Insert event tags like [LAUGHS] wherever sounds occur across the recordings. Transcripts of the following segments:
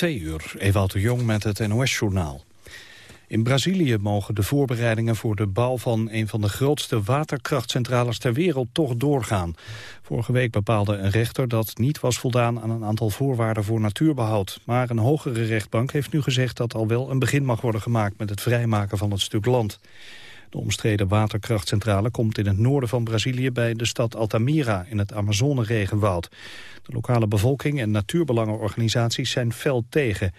Twee uur, de Jong met het NOS-journaal. In Brazilië mogen de voorbereidingen voor de bouw van een van de grootste waterkrachtcentrales ter wereld toch doorgaan. Vorige week bepaalde een rechter dat niet was voldaan aan een aantal voorwaarden voor natuurbehoud. Maar een hogere rechtbank heeft nu gezegd dat al wel een begin mag worden gemaakt met het vrijmaken van het stuk land. De omstreden waterkrachtcentrale komt in het noorden van Brazilië bij de stad Altamira in het Amazone-regenwoud. De lokale bevolking en natuurbelangenorganisaties zijn fel tegen.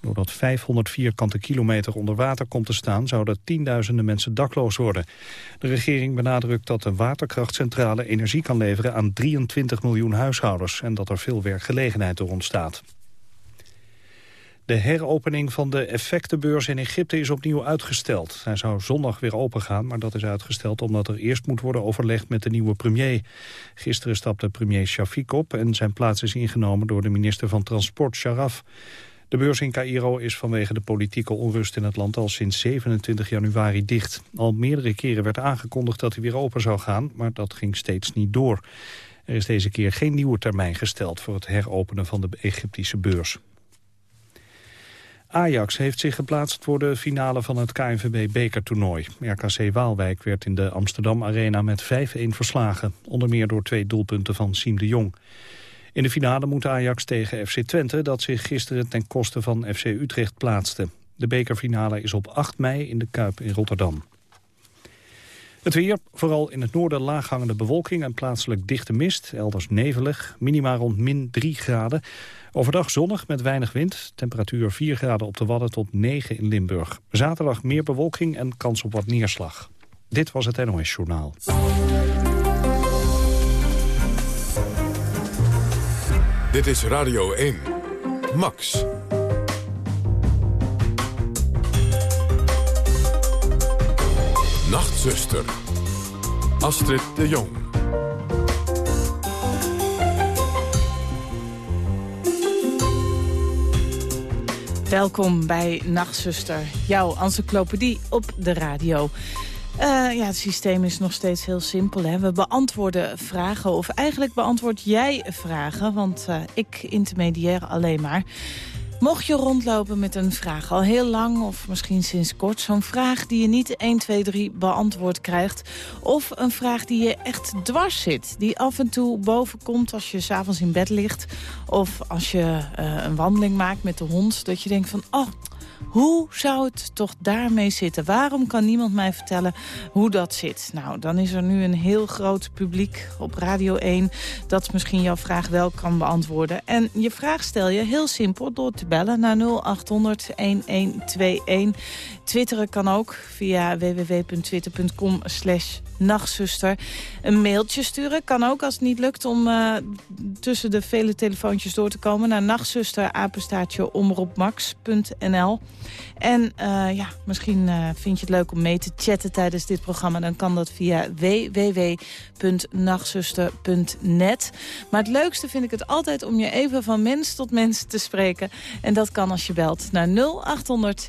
Doordat 500 vierkante kilometer onder water komt te staan... zouden tienduizenden mensen dakloos worden. De regering benadrukt dat de waterkrachtcentrale energie kan leveren... aan 23 miljoen huishoudens en dat er veel werkgelegenheid door ontstaat. De heropening van de effectenbeurs in Egypte is opnieuw uitgesteld. Hij zou zondag weer opengaan, maar dat is uitgesteld omdat er eerst moet worden overlegd met de nieuwe premier. Gisteren stapte premier Shafiq op en zijn plaats is ingenomen door de minister van Transport, Sharaf. De beurs in Cairo is vanwege de politieke onrust in het land al sinds 27 januari dicht. Al meerdere keren werd aangekondigd dat hij weer open zou gaan, maar dat ging steeds niet door. Er is deze keer geen nieuwe termijn gesteld voor het heropenen van de Egyptische beurs. Ajax heeft zich geplaatst voor de finale van het KNVB-bekertoernooi. RKC Waalwijk werd in de Amsterdam Arena met 5-1 verslagen. Onder meer door twee doelpunten van Siem de Jong. In de finale moet Ajax tegen FC Twente... dat zich gisteren ten koste van FC Utrecht plaatste. De bekerfinale is op 8 mei in de Kuip in Rotterdam. Het weer, vooral in het noorden laaghangende bewolking en plaatselijk dichte mist. Elders nevelig, minima rond min 3 graden. Overdag zonnig met weinig wind. Temperatuur 4 graden op de Wadden tot 9 in Limburg. Zaterdag meer bewolking en kans op wat neerslag. Dit was het NOS Journaal. Dit is Radio 1. Max. Nachtzuster. Astrid de Jong. Welkom bij Nachtzuster, jouw encyclopedie op de radio. Uh, ja, het systeem is nog steeds heel simpel. Hè? We beantwoorden vragen, of eigenlijk beantwoord jij vragen... want uh, ik intermediair alleen maar. Mocht je rondlopen met een vraag al heel lang of misschien sinds kort... zo'n vraag die je niet 1, 2, 3 beantwoord krijgt... of een vraag die je echt dwars zit... die af en toe boven komt als je s'avonds in bed ligt... of als je uh, een wandeling maakt met de hond... dat je denkt van, oh, hoe zou het toch daarmee zitten? Waarom kan niemand mij vertellen hoe dat zit? Nou, dan is er nu een heel groot publiek op Radio 1... dat misschien jouw vraag wel kan beantwoorden. En je vraag stel je heel simpel door te bellen naar 0800-1121. Twitteren kan ook via www.twitter.com slash nachtzuster. Een mailtje sturen kan ook als het niet lukt om uh, tussen de vele telefoontjes door te komen... naar nachtzuster, apenstaartje, omroepmax.nl. En uh, ja, misschien uh, vind je het leuk om mee te chatten tijdens dit programma. Dan kan dat via www.nachtzuster.net. Maar het leukste vind ik het altijd om je even van mens tot mens te spreken. En dat kan als je belt naar 0800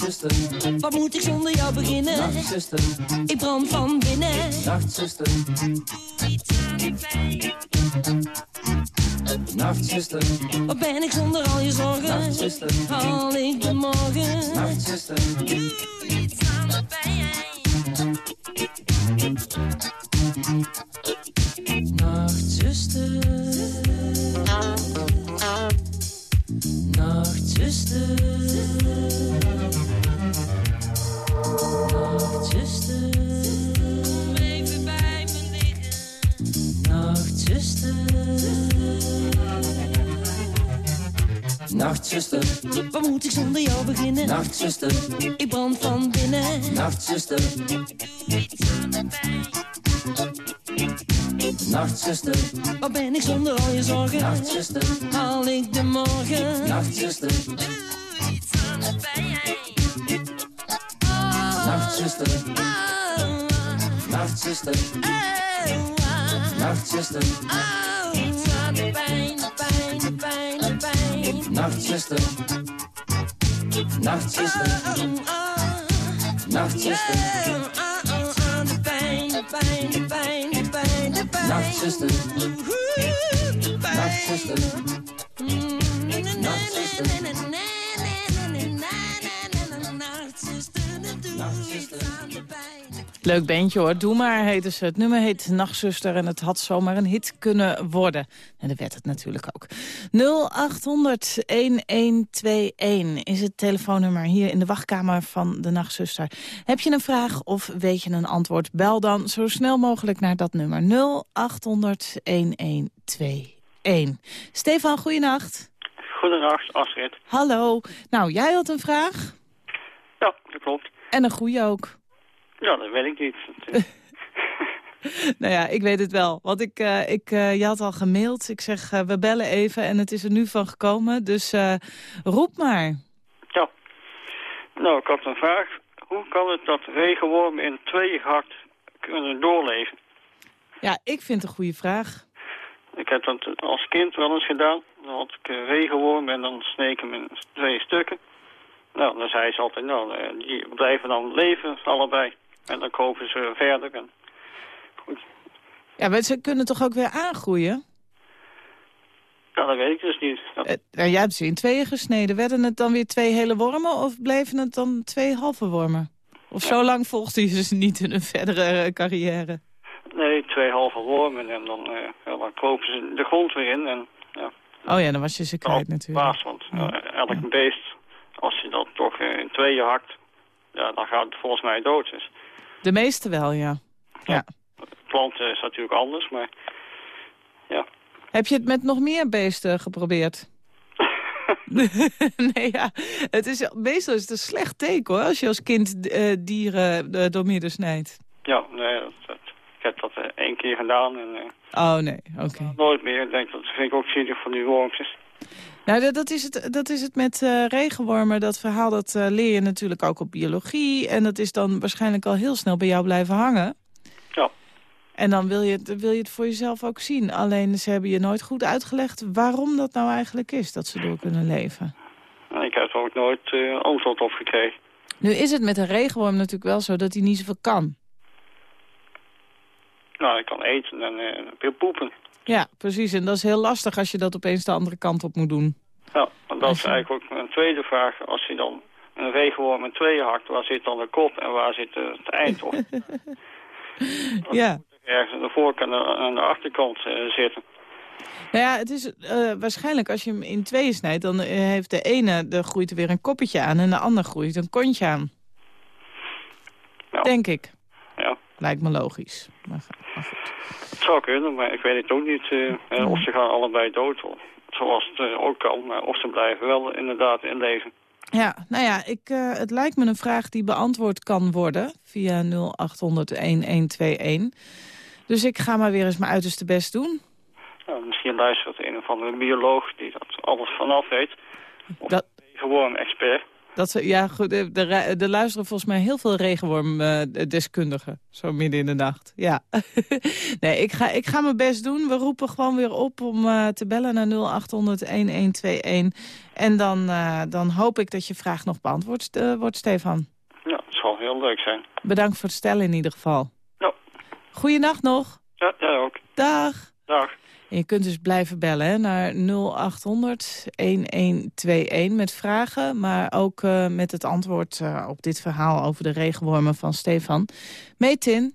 Nachtzuster, wat moet ik zonder jou beginnen? Nachtzuster, ik brand van binnen. Nachtzuster, doe iets aan de pijn. Nachtzuster, wat ben ik zonder al je zorgen? Nachtzuster, haal ik de morgen? Nachtzuster, doe iets aan de pijn. Nachtzuster, ik brand van binnen. Nachtzuster, doe iets aan de pijn. Nachtzuster, wat ben ik zonder al je zorgen? Nachtzuster, Leuk bandje hoor, Doe maar heette ze. Het nummer heet Nachtzuster en het had zomaar een hit kunnen worden. En dat werd het natuurlijk ook. 0800-1121 is het telefoonnummer hier in de wachtkamer van de Nachtzuster. Heb je een vraag of weet je een antwoord? Bel dan zo snel mogelijk naar dat nummer 0800-1121. Stefan, goeienacht. Goedendag, Astrid. Hallo. Nou, jij had een vraag Ja, dat klopt. en een goeie ook. Ja, dat weet ik niet. [LAUGHS] Nou ja, ik weet het wel. Want ik, eh, ik, eh, je had al gemaild. Ik zeg, eh, we bellen even en het is er nu van gekomen. Dus roep maar. ja. Nou, ik had een vraag. Hoe kan het dat regenwormen in tweeën gehakt kunnen doorleven? Ja, ik vind het een goede vraag. Ik heb dat als kind wel eens gedaan. Dan had ik een regenworm en dan sneek hem in twee stukken. Nou, dan zei ze altijd, nou, die blijven dan leven, allebei. En dan kopen ze verder. En... Goed. Ja, maar ze kunnen toch ook weer aangroeien? Ja, dat weet ik dus niet. Dat- Eh, nou, jij hebt ze in tweeën gesneden. Werden het dan weer twee hele wormen of bleven het dan twee halve wormen? Of zo lang volgde je ze niet in hun verdere eh, carrière? Nee, twee halve wormen en dan, ja, dan kopen ze de grond weer in. En ja, Oh ja, dan was je ze kwijt natuurlijk. baas, want elk beest, als je dat toch in tweeën hakt, ja, dan gaat het volgens mij dood. Dus De meeste wel, ja. ja. planten is natuurlijk anders, maar ja. Heb je het met nog meer beesten geprobeerd? [LAUGHS] nee, ja. Het is, meestal is het een slecht teken, hoor, als je als kind eh, dieren eh, door midden snijdt. Ja, nee, dat, dat- ik heb dat eh, één keer gedaan en eh, Oh, nee, oké. nooit meer. Ik denk, dat vind ik ook zielig van die wormpjes. Nou, dat, is het, dat is het met eh, regenwormen. Dat verhaal dat eh, leer je natuurlijk ook op biologie. En dat is dan waarschijnlijk al heel snel bij jou blijven hangen. Ja. En dan wil je, het, wil je het voor jezelf ook zien. Alleen ze hebben je nooit goed uitgelegd waarom dat nou eigenlijk is. Dat ze door kunnen leven. En ik heb er ook nooit eh, antwoord op gekregen. Nu is het met een regenworm natuurlijk wel zo dat hij niet zoveel kan. Nou, ik kan eten en eh, weer poepen. Ja, precies. En dat is heel lastig als je dat opeens de andere kant op moet doen. Ja, en dat is eigenlijk ook een tweede vraag. Als je dan een regenworm in tweeën hakt, waar zit dan de kop en waar zit eh, het eind op? [LAUGHS] Ja. Ergens aan de voorkant en aan de achterkant eh, zitten. Nou ja, het is eh, waarschijnlijk als je hem in tweeën snijdt... dan heeft de ene, er groeit er weer een koppetje aan... en de ander groeit een kontje aan. Ja. Denk ik. Ja, Lijkt me logisch. Maar, maar goed. het zou kunnen, maar ik weet het ook niet eh, of ze gaan allebei dood. Of zoals het eh, ook kan. Maar of ze blijven wel inderdaad in leven. Ja, nou ja, ik, eh, het lijkt me een vraag die beantwoord kan worden via 0800-1121. Dus ik ga maar weer eens mijn uiterste best doen. Nou, misschien luistert een of andere bioloog die dat alles vanaf weet. Of Dat- gewoon expert. Dat ze, ja, goed, er, er, er luisteren volgens mij heel veel regenwormdeskundigen. zo midden in de nacht. Ja. [LAUGHS] nee, ik ga, ik ga mijn best doen. We roepen gewoon weer op om eh, te bellen naar 0800-1121. En dan, eh, dan hoop ik dat je vraag nog beantwoord eh, wordt, Stefan. Ja, het zal heel leuk zijn. Bedankt voor het stellen in ieder geval. Ja, Goeienacht nog. ja jij ook. Dag. Dag. En je kunt dus blijven bellen hè, naar 0800-1121 met vragen... maar ook eh, met het antwoord eh, op dit verhaal over de regenwormen van Stefan. Metin.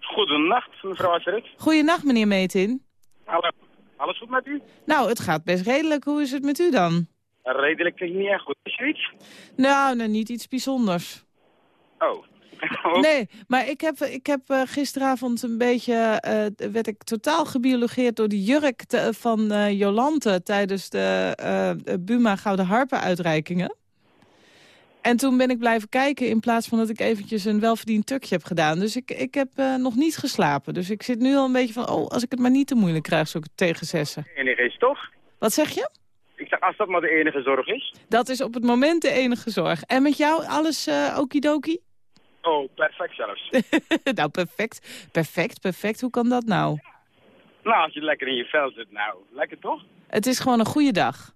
Goedenacht, mevrouw Asserik. Goeienacht, meneer Metin. Hallo. Alles goed met u? Nou, het gaat best redelijk. Hoe is het met u dan? Redelijk klinkt niet erg goed. Is er iets? Nou, nou niet iets bijzonders. Oh. [LAUGHS] Oh, Nee, maar ik heb, ik heb eh, gisteravond een beetje... eh, werd ik totaal gebiologeerd door de jurk te- van eh, Jolante... tijdens de Buma Gouden Harpen uitreikingen. En toen ben ik blijven kijken in plaats van dat ik eventjes een welverdiend tukje heb gedaan. Dus ik, ik heb nog niet geslapen. Dus ik zit nu al een beetje van, oh, als ik het maar niet te moeilijk krijg, zo tegen zessen. De enige is toch? Wat zeg je? Ik zeg, als dat maar de enige zorg is. Dat is op het moment de enige zorg. En met jou alles eh okidoki? Oh, perfect zelfs. [LAUGHS] nou, perfect. Perfect, perfect. Hoe kan dat nou? nou, als je lekker in je vel zit, nou, lekker toch? Het is gewoon een goede dag.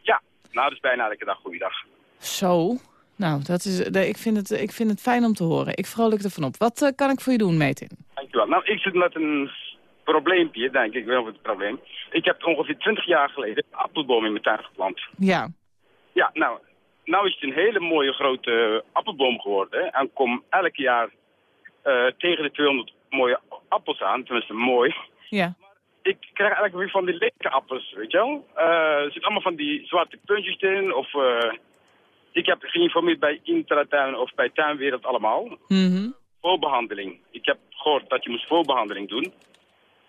Ja. Nou, dat is bijna elke dag goeiedag. Zo. Nou, dat is, de- ik, vind het, ik vind het fijn om te horen. Ik vrolijk ervan op. Wat eh, kan ik voor je doen, Metin? Dankjewel. Nou, ik zit met een probleempje, denk ik wel het probleem. Ik heb ongeveer 20 jaar geleden een appelboom in mijn tuin geplant. Ja. Ja, nou, nou is het een hele mooie grote appelboom geworden. En kom elk jaar eh, tegen de 200 mooie appels aan. Tenminste, mooi. Ja. Ik krijg eigenlijk weer van die lelijke appels, weet je wel. Eh, er zitten allemaal van die zwarte puntjes in. Of eh, ik heb geïnformeerd bij Intratuin of bij Tuinwereld allemaal. Mhm. Voorbehandeling. Ik heb gehoord dat je moest voorbehandeling doen.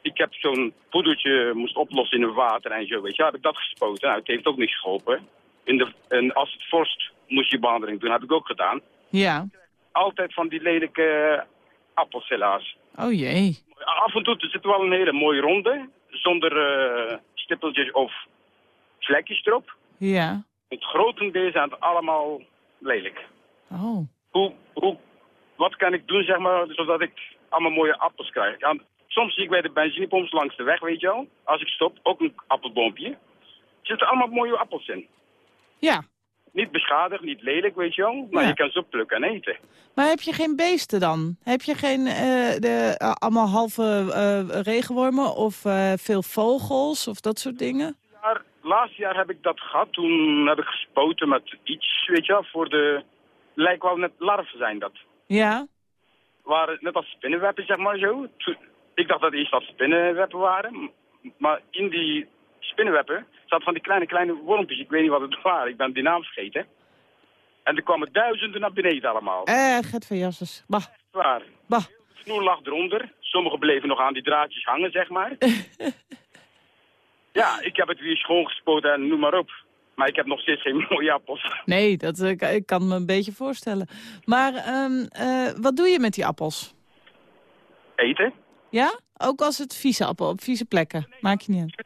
Ik heb zo'n poedertje moest oplossen in het water en zo, weet je. Heb ik dat gespoten. Nou, het heeft ook niks geholpen. In de, en als het vorst moest je behandeling doen, heb ik ook gedaan. Ja. Altijd van die lelijke appels helaas. Oh jee. Af en toe er zit wel een hele mooie ronde, zonder eh, stippeltjes of vlekjes erop. Ja. Het grotendeel zijn het allemaal lelijk. Oh. Hoe, hoe, wat kan ik doen, zeg maar, zodat ik allemaal mooie appels krijg? Ja, soms zie ik bij de benzinepomps langs de weg, weet je wel. Als ik stop, ook een appelboompje. Er zitten allemaal mooie appels in. Ja. Niet beschadigd, niet lelijk, weet je wel. Maar Ja. je kan ze plukken en eten. Maar heb je geen beesten dan? Heb je geen eh, de, eh, allemaal halve eh, regenwormen of veel vogels of dat soort dingen? jaar, laatste jaar heb ik dat gehad. Toen heb ik gespoten met iets, weet je wel, voor de... Lijkt wel net larven zijn dat. Ja. Waren net als spinnenwebben, zeg maar zo. Ik dacht dat eerst dat spinnenwebben waren. Maar in die spinnenwebben zaten van die kleine, kleine wormpjes. Ik weet niet wat het [LAUGHS] waren. Ik ben die naam vergeten. En er kwamen duizenden naar beneden allemaal. Eh, Gert van Jasses. Bah. Waar. Bah. De snoer lag eronder. Sommigen bleven nog aan die draadjes hangen, zeg maar. [LAUGHS] ja, ik heb het weer schoongespoten en noem maar op. Maar ik heb nog steeds geen [LAUGHS] mooie appels. Nee, dat, eh, ka- ik kan me een beetje voorstellen. Maar ehm, eh, wat doe je met die appels? Eten? Ja? Ook als het vieze appel op vieze plekken. Maak je niet uit.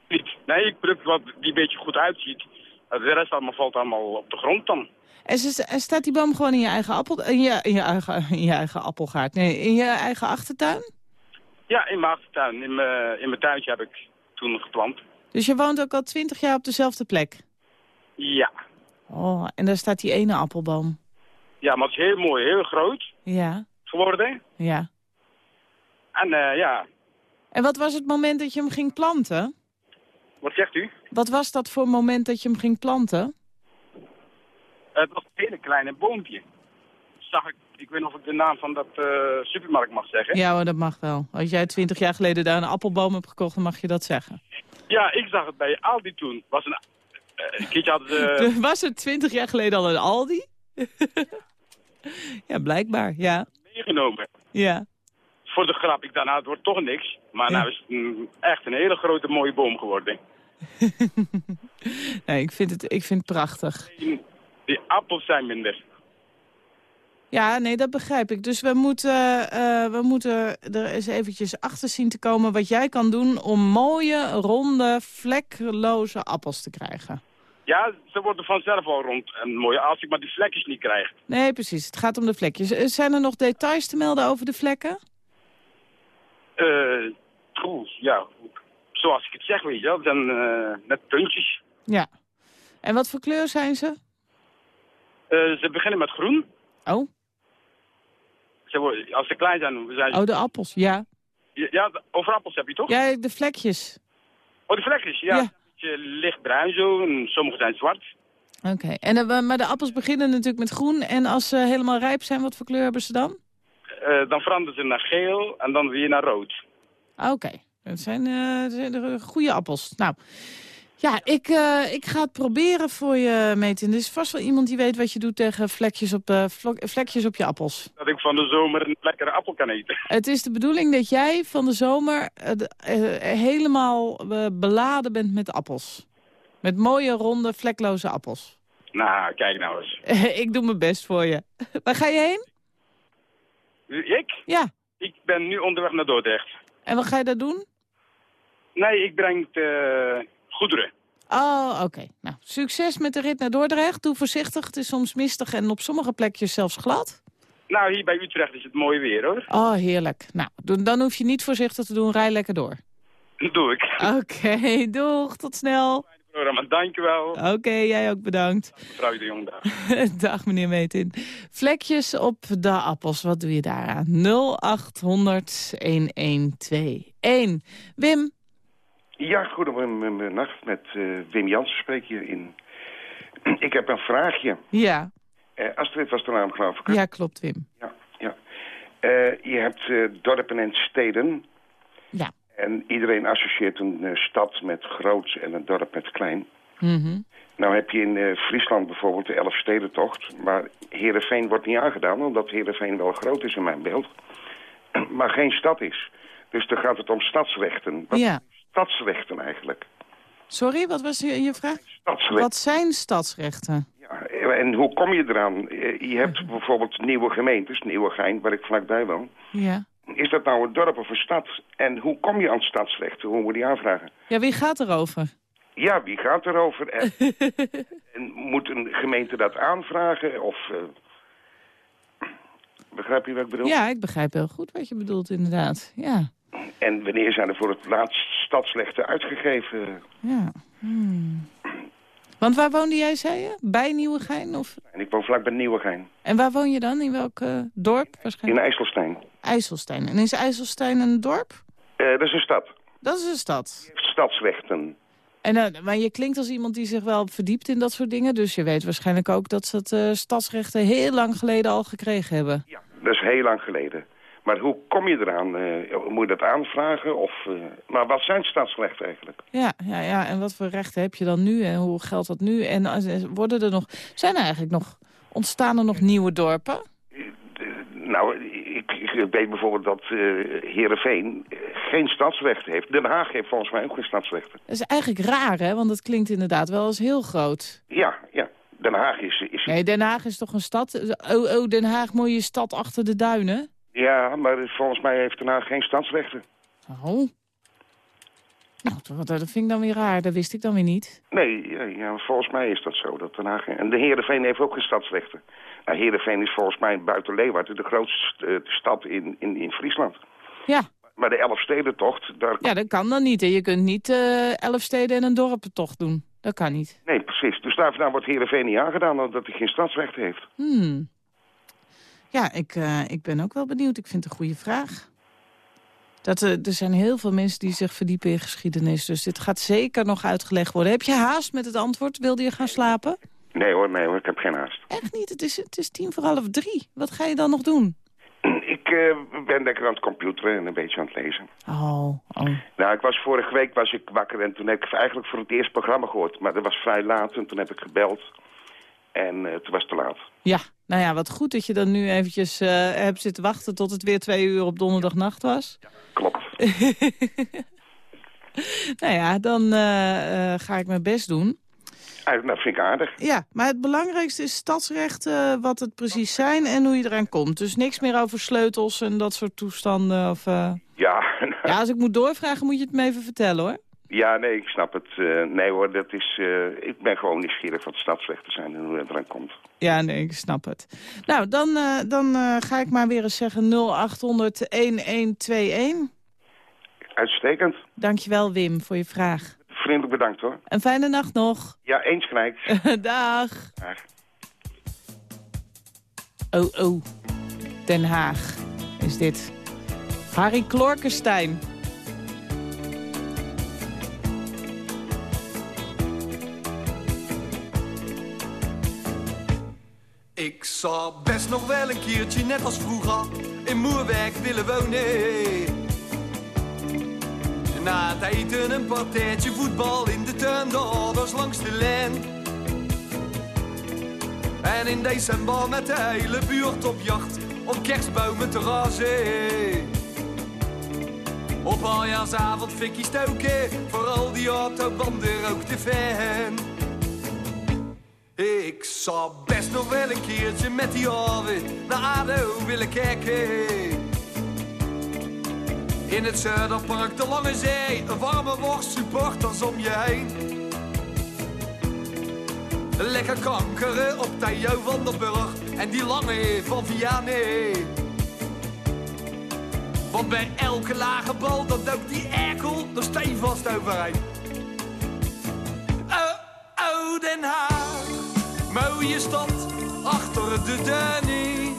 Nee, ik pluk wat die een beetje goed uitziet. De rest allemaal valt allemaal op de grond dan. En, ze- en staat die boom gewoon in je eigen appel, in je, in je, eigen, in je eigen appelgaard? Nee, in je eigen achtertuin? Ja, in mijn achtertuin. In mijn, in mijn tuintje heb ik toen geplant. Dus je woont ook al twintig jaar op dezelfde plek? Ja. Oh, en daar staat die ene appelboom. Ja, maar het is heel mooi, heel groot Ja, geworden. ja. En eh, ja, En wat was het moment dat je hem ging planten? Wat zegt u? Wat was dat voor moment dat je hem ging planten? Het was een hele kleine boompje. Zag ik, ik weet niet of ik de naam van dat eh, supermarkt mag zeggen. Ja hoor, dat mag wel. Als jij twintig jaar geleden daar een appelboom hebt gekocht, dan mag je dat zeggen. Ja, ik zag het bij Aldi toen. Was een, eh, een keertje hadden ze [LAUGHS] Was er twintig jaar geleden al een Aldi? [LAUGHS] ja, blijkbaar. Ja, meegenomen. ja. Voor de grap, ik dacht, nou, het wordt toch niks. Maar Ja. nou is het echt een hele grote mooie boom geworden. [LAUGHS] nee, ik vind, het, ik vind het prachtig. Die, die appels zijn minder. Ja, nee, dat begrijp ik. Dus we moeten, eh, we moeten er eens eventjes achter zien te komen... wat jij kan doen om mooie, ronde, vlekloze appels te krijgen. Ja, ze worden vanzelf al rond en mooi als ik maar die vlekjes niet krijg. Nee, precies. Het gaat om de vlekjes. Eh, Zijn er nog details te melden over de vlekken? Eh, ja, zoals ik het zeg, weet je wel, dan eh, net puntjes. Ja. En wat voor kleur zijn ze? Eh, ze beginnen met groen. Oh, Ze worden, als ze klein zijn, zijn ze... oh de appels, ja. Ja, over appels heb je toch? Ja, de vlekjes. Oh, de vlekjes, ja. Ja. Een beetje lichtbruin zo, en sommige zijn zwart. Oké. En eh, Maar de appels beginnen natuurlijk met groen. En als ze helemaal rijp zijn, wat voor kleur hebben ze dan? Eh, dan veranderen ze naar geel en dan weer naar rood. Oké. Dat zijn, eh, dat zijn de goede appels. Nou, ja, ik, eh, ik ga het proberen voor je, Metin. Er is vast wel iemand die weet wat je doet tegen vlekjes op, vlekjes op je appels. Dat ik van de zomer een lekkere appel kan eten. [LAUGHS] Het is de bedoeling dat jij van de zomer helemaal beladen bent met appels. Met mooie, ronde, vlekloze appels. Nou, kijk nou eens. [LAUGHS] ik doe mijn best voor je. [LAUGHS] Waar ga je heen? Ik? Ja. Ik ben nu onderweg naar Dordrecht. En wat ga je daar doen? Nee, ik breng eh, goederen. Oh, oké. Nou, succes met de rit naar Dordrecht. Doe voorzichtig. Het is soms mistig en op sommige plekjes zelfs glad. Nou, hier bij Utrecht is het mooi weer, hoor. Oh, heerlijk. Nou, dan hoef je niet voorzichtig te doen. Rij lekker door. Dat doe ik. Oké, [LAUGHS] doeg. Tot snel. Programma, dankjewel. Oké, jij ook bedankt. Mevrouw de Jong, dag. [LAUGHS] Dag meneer Metin. Vlekjes op de appels, wat doe je daaraan? 0800 1121. Wim, Ja, goedemiddag. Met eh, Wim Jansen spreek je in. [CLEARS THROAT] Ik heb een vraagje. ja, Eh, Astrid was de naam, geloof ik. ja klopt Wim. ja. ja. Eh, je hebt eh, dorpen en steden. Ja. En iedereen associeert een eh, stad met groot en een dorp met klein. Mhm. Nou heb je in eh, Friesland bijvoorbeeld de Elfstedentocht. Maar Heerenveen wordt niet aangedaan, omdat Heerenveen wel groot is in mijn beeld. [CLEARS THROAT] Maar geen stad is. Dus dan gaat het om stadsrechten. Wat Ja. stadsrechten eigenlijk? Sorry, wat was je, je vraag? Stadsrechten. Wat zijn stadsrechten? Ja, en hoe kom je eraan? Eh, Je hebt bijvoorbeeld nieuwe gemeentes, Nieuwegein, waar ik vlakbij woon. Ja. Is dat nou een dorp of een stad? En hoe kom je aan stadsrechten? Hoe moet je die aanvragen? Ja, wie gaat erover? Ja, wie gaat erover? En, [LAUGHS] en moet een gemeente dat aanvragen? Of, eh, begrijp je wat ik bedoel? Ja, ik begrijp heel goed wat je bedoelt inderdaad. Ja, En wanneer zijn er voor het laatst stadsrechten uitgegeven? ja. Hmm. Want waar woonde jij, zei je? Bij Nieuwegein? Of... En ik woon vlakbij Nieuwegein, En waar woon je dan? In welk eh, dorp in waarschijnlijk? IJsselstein. IJsselstein. En is IJsselstein een dorp? Eh, dat is een stad. Dat is een stad. Die heeft stadsrechten. En, eh, maar je klinkt als iemand die zich wel verdiept in dat soort dingen. Dus je weet waarschijnlijk ook dat ze het stadsrechten heel lang geleden al gekregen hebben. Ja, dat is heel lang geleden. Maar hoe kom je eraan? Eh, moet je dat aanvragen? Of, eh, maar wat zijn stadsrechten eigenlijk? Ja, ja, ja. En wat voor rechten heb je dan nu? En hoe geldt dat nu? En eh, worden er nog... Zijn er eigenlijk nog... Ontstaan er nog nieuwe dorpen? Nou, ik, ik weet bijvoorbeeld dat eh Heerenveen geen stadsrechten heeft. Den Haag heeft volgens mij ook geen stadsrechten. Dat is eigenlijk raar, hè? Want het klinkt inderdaad wel eens heel groot. Ja, ja. Den Haag is... is Nee, Den Haag is toch een stad? Oh, oh Den Haag, mooie stad achter de duinen? Ja, maar volgens mij heeft Den Haag geen stadsrechten. Oh. Nou, dat dat vind ik dan weer raar. Dat wist ik dan weer niet. Nee, ja, volgens mij is dat zo. Dat Den Haag... En de Heerenveen heeft ook geen stadsrechten. Nou, Heerenveen is volgens mij buiten Leeuwarden de grootste eh, stad in, in, in Friesland. Ja, Maar de Elfstedentocht, daar... ja dat kan dan niet. Hè? Je kunt niet eh, elf steden en een dorpentocht doen. Dat kan niet. Nee, precies. Dus daar, wordt Heerenveen niet aangedaan omdat hij geen stadsrecht heeft. Hmm. Ja, ik, eh, ik ben ook wel benieuwd. Ik vind het een goede vraag. Dat, eh, er zijn heel veel mensen die zich verdiepen in geschiedenis. Dus dit gaat zeker nog uitgelegd worden. Heb je haast met het antwoord? Wilde je gaan slapen? Nee hoor, nee hoor, ik heb geen haast. Echt niet. Het is, het is tien voor half drie. Wat ga je dan nog doen? [CLEARS THROAT] Ik eh, ben lekker aan het computeren en een beetje aan het lezen. Oh, oh. Nou, ik was vorige week was ik wakker en toen heb ik eigenlijk voor het eerste programma gehoord. Maar dat was vrij laat en toen heb ik gebeld. En eh toen was het te laat. Ja, nou ja, wat goed dat je dan nu eventjes eh, hebt zitten wachten tot het weer twee uur op donderdagnacht was. Klopt. [LAUGHS] nou ja, dan eh, ga ik mijn best doen. Ah, Dat vind ik aardig. Ja, maar het belangrijkste is stadsrechten, wat het precies zijn en hoe je eraan komt. Dus niks meer over sleutels en dat soort toestanden. Of, Ja, Ja, als ik moet doorvragen, moet je het me even vertellen, hoor. Ja, nee, ik snap het. Eh, nee hoor, dat is, eh, ik ben gewoon nieuwsgierig wat stadsrechten zijn en hoe het eraan komt. Ja, nee, ik snap het. Nou, dan, eh, dan ga ik maar weer eens zeggen 0800-1121. Uitstekend. Dankjewel, Wim, voor je vraag. Vriendelijk bedankt hoor. Een fijne nacht nog. Ja, eens knijkt. [LAUGHS] Dag. Dag. Oh, oh. Den Haag is dit. Harry Klorkenstein. Ik zou best nog wel een keertje, net als vroeger, in Moerwerk willen wonen. Na het eten een partijtje voetbal in de tuin, de langs de lijn. En in december met de hele buurt op jacht, om kerstbomen te razen. Op aljaarsavond fikkie stoken, vooral die autobanden rookte fan. Ik zou best nog wel een keertje met die Arvid naar ADO willen kijken. In het Zuiderpark, de Lange Zee, een warme worst, supporters om je heen. Lekker kankeren op Theo van der Burg en die lange van Vianney. Want bij elke lage bal, dan duikt die erkel er steenvast overheen. Mooie stad, achter de Danny.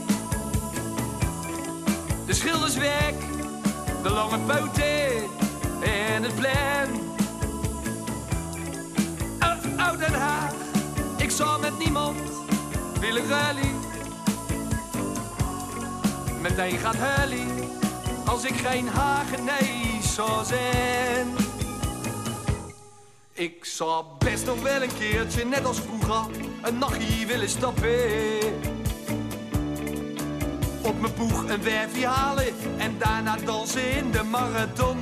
De schilderswerk, de lange poten en het plein. Oh, oh, Den Haag, ik zou met niemand willen rally. Meteen gaat Hully, als ik geen Hagenees zou zijn. Ik zou best nog wel een keertje, net als vroeger, een nachtje willen stappen. Op mijn poeg een werfje halen en daarna dansen in de marathon.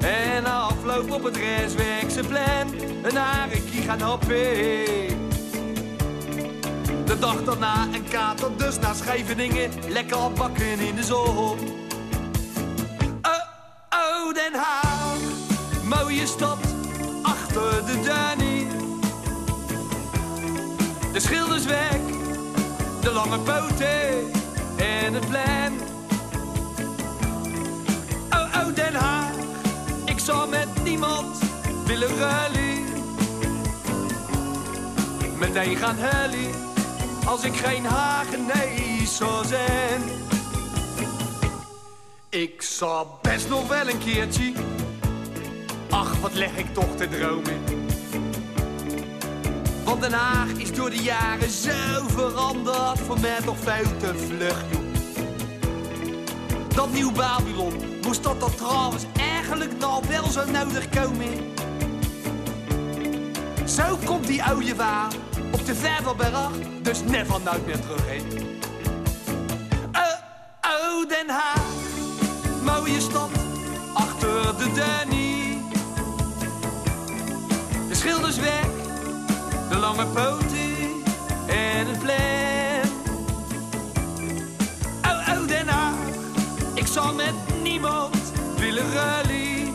En afloop op het restwerkse plan een harekie gaan happen. De dag daarna een kater, dus naar Scheveningen, lekker bakken in de zon. Oh, oh, Den Haag, mooie stad, achter de Danny. De schilderswerk, de lange poten en het plein. Oh, oh, Den Haag, ik zou met niemand willen ruilen. Meteen gaan hully, als ik geen Hagenees zou zijn. Ik zou best nog wel een keertje, ach wat leg ik toch te dromen. Want Den Haag is door de jaren zo veranderd, voor mij toch veel te vlug, joh. Dat nieuw Babylon, moest dat dan trouwens eigenlijk nou wel zo nodig komen? Zo komt die oude waar op de Vervelberg, dus never nooit meer terug heen. Oh, oh, Den Haag, mooie stad, achter de Danny. De schilderswerk, de lange poten en het plein. Oh, oh, Den Haag, ik zou met niemand willen rally.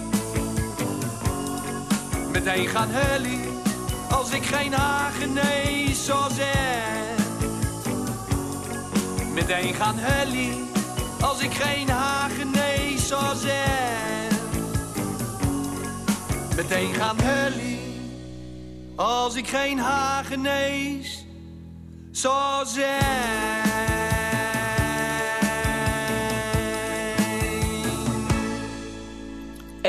Meteen gaan hully, als ik geen Hagenees zou zijn. Meteen gaan hully, als ik geen Hagenees zou zijn. Meteen gaan hully, als ik geen Hagenees zou zijn.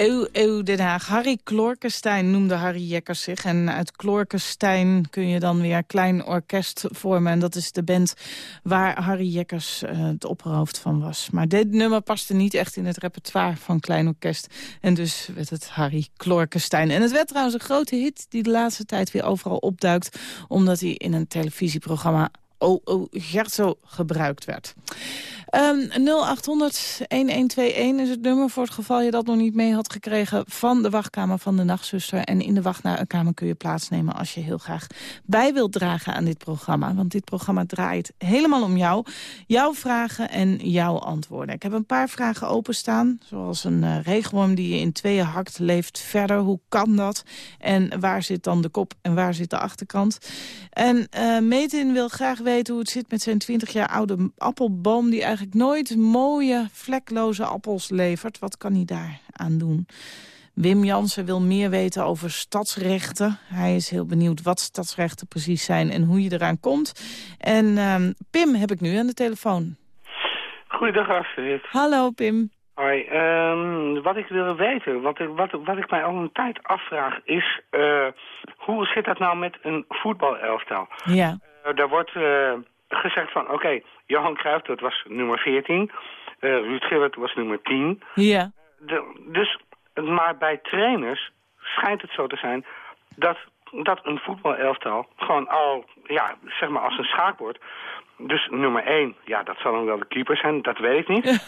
Eeuw, eeuw Den Haag. Harry Klorkenstein noemde Harry Jekkers zich. En uit Klorkenstein kun je dan weer klein orkest vormen. En dat is de band waar Harry Jekkers eh, het opperhoofd van was. Maar dit nummer paste niet echt in het repertoire van klein orkest. En dus werd het Harry Klorkenstein. En het werd trouwens een grote hit die de laatste tijd weer overal opduikt. Omdat hij in een televisieprogramma O.O. Gerzo gebruikt werd. Ehm 0800-1121 is het nummer voor het geval je dat nog niet mee had gekregen... van de wachtkamer van de nachtzuster. En in de wachtkamer kun je plaatsnemen als je heel graag bij wilt dragen aan dit programma. Want dit programma draait helemaal om jou. Jouw vragen en jouw antwoorden. Ik heb een paar vragen openstaan. Zoals een uh, regenworm die je in tweeën hakt leeft verder. Hoe kan dat? En waar zit dan de kop en waar zit de achterkant? En uh, Metin wil graag weten hoe het zit met zijn 20 jaar oude appelboom... die eigenlijk nooit mooie, vlekloze appels levert. Wat kan hij daar aan doen? Wim Jansen wil meer weten over stadsrechten. Hij is heel benieuwd wat stadsrechten precies zijn en hoe je eraan komt. En uh, Pim heb ik nu aan de telefoon. Goeiedag Astrid. Hallo Pim. Hoi, um, wat ik wil weten, wat ik, wat, wat ik mij al een tijd afvraag is... Uh, hoe zit dat nou met een voetbalelftal? Ja. Uh, daar wordt uh, gezegd van, oké, okay, Johan Cruijff, dat was nummer 14. Ruud Gillert was nummer 10. Ja. De, dus, maar bij trainers schijnt het zo te zijn dat, dat een voetbalelftal gewoon al, ja, zeg maar als een schaakbord... Dus nummer 1, ja, dat zal dan wel de keeper zijn, dat weet ik niet. [LAUGHS]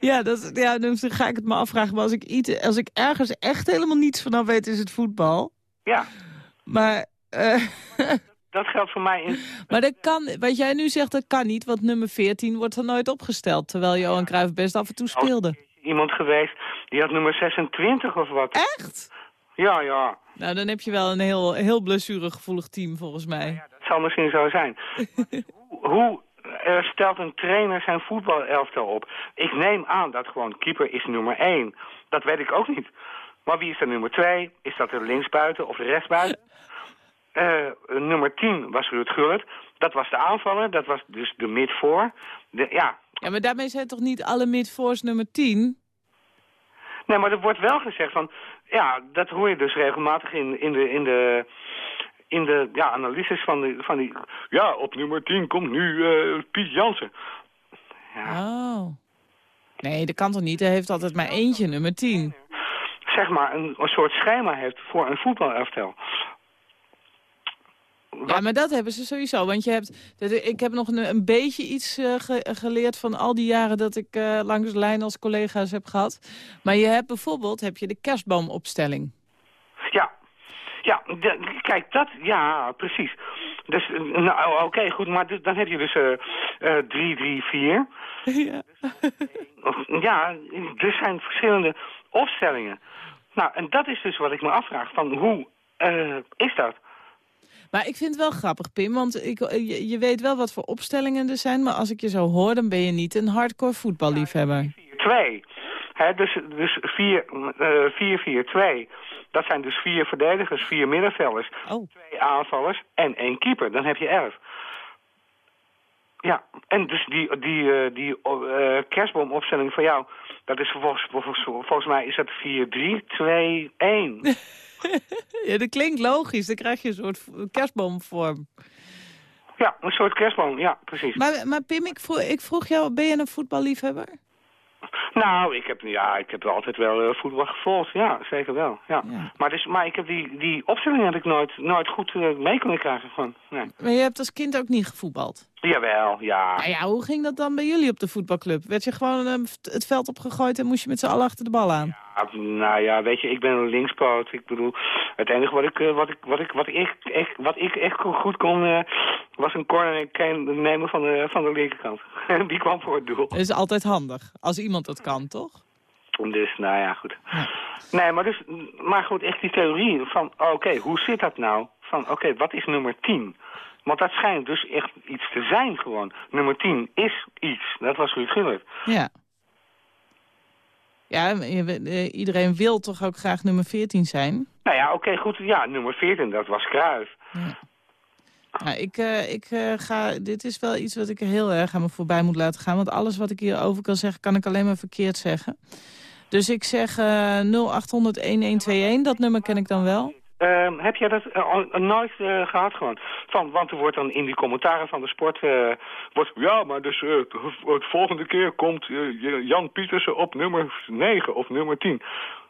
Ja, dat, ja, dan ga ik het me afvragen. Maar als ik, iets, als ik ergens echt helemaal niets vanaf weet, is het voetbal. Ja. Maar... Uh... [LAUGHS] Dat geldt voor mij. In... Maar dat kan, wat jij nu zegt, dat kan niet. Want nummer 14 wordt er nooit opgesteld. Terwijl Johan Cruijff best af en toe speelde. Iemand geweest, die had nummer 26 of wat. Echt? Ja, ja. Nou, dan heb je wel een heel, heel blessuregevoelig team, volgens mij. Ja, dat zal misschien zo zijn. [LAUGHS] hoe, hoe uh, stelt een trainer zijn voetbalelftal op? Ik neem aan dat gewoon keeper is nummer 1. Dat weet ik ook niet. Maar wie is er nummer 2? Is dat de linksbuiten of de rechtsbuiten? Uh, [LAUGHS] nummer 10 was Ruud Gullit. Dat was de aanvaller, dat was dus de mid-voor. Ja. ja, maar daarmee zijn toch niet alle mid-voors nummer 10? Nee, maar er wordt wel gezegd van... Ja, dat hoor je dus regelmatig in, in de... In de in de ja, analyses van, de, van die... Ja, op nummer 10 komt nu uh, Piet Jansen. Ja. Oh. Nee, dat kan toch niet? Hij heeft altijd maar eentje, nummer 10. Zeg maar, een, een soort schema heeft voor een voetbalelftal. Ja, maar dat hebben ze sowieso. Want je hebt, ik heb nog een, een beetje iets uh, ge, geleerd van al die jaren dat ik uh, langs de lijn als collega's heb gehad. Maar je hebt bijvoorbeeld heb je de kerstboomopstelling. Ja, ja de, kijk, dat, ja, precies. Dus, nou, oké, okay, goed, maar dan heb je dus 3, 3, 4. Ja. ja, er zijn verschillende opstellingen. Nou, en dat is dus wat ik me afvraag, van hoe uh, is dat? Maar ik vind het wel grappig, Pim, want ik, je, je, weet wel wat voor opstellingen er zijn... maar als ik je zo hoor, dan ben je niet een hardcore voetballiefhebber. 4-2. Dus 4-4-2. Uh, dat zijn dus vier verdedigers, vier middenvelders, oh. twee aanvallers en één keeper. Dan heb je elf. Ja, en dus die, die, uh, die uh, kerstboomopstelling van jou, dat is volgens, volgens, volgens mij is dat 4-3-2-1. [LAUGHS] ja, dat klinkt logisch. Dan krijg je een soort kerstboomvorm. Ja, een soort kerstboom, ja, precies. Maar, maar Pim, ik vroeg, ik vroeg jou, ben je een voetballiefhebber? Nou, ik heb, ja, ik heb altijd wel uh, voetbal gevolgd. Ja, zeker wel. Ja. ja. Maar, dus, maar ik heb die, die opstelling heb ik nooit, nooit goed uh, mee kunnen krijgen. Gewoon. Nee. Maar je hebt als kind ook niet gevoetbald? Jawel, ja. Nou ja, hoe ging dat dan bij jullie op de voetbalclub? Werd je gewoon uh, het veld opgegooid en moest je met z'n allen achter de bal aan? Ja, nou ja, weet je, ik ben een linkspoot. Ik bedoel, het enige wat ik, uh, wat ik, wat ik, wat ik, echt, wat ik echt goed kon, uh, was een corner nemen van de, van de linkerkant. [LAUGHS] Die kwam voor het doel. Dat is altijd handig, als iemand dat kan, toch? Dus, nou ja, goed. Nee, maar, dus, maar goed, echt die theorie van, oké, okay, hoe zit dat nou? Van, oké, okay, wat is nummer 10? Want dat schijnt dus echt iets te zijn gewoon. Nummer 10 is iets. Dat was Ruud Gillert. Ja. Ja, iedereen wil toch ook graag nummer 14 zijn? Nou ja, oké, okay, goed. Ja, nummer 14, dat was Kruijf. Ja. Nou, ik, uh, ik uh, ga, dit is wel iets wat ik heel erg aan me voorbij moet laten gaan. Want alles wat ik hierover kan zeggen, kan ik alleen maar verkeerd zeggen. Dus ik zeg uh, 0800-1121, dat nummer ken ik dan wel. Uh, heb jij dat uh, nooit uh, gehad gewoon? Van, want er wordt dan in die commentaren van de sport... Wordt, ja, maar dus het volgende keer komt Jan Pietersen op nummer 9 of nummer 10.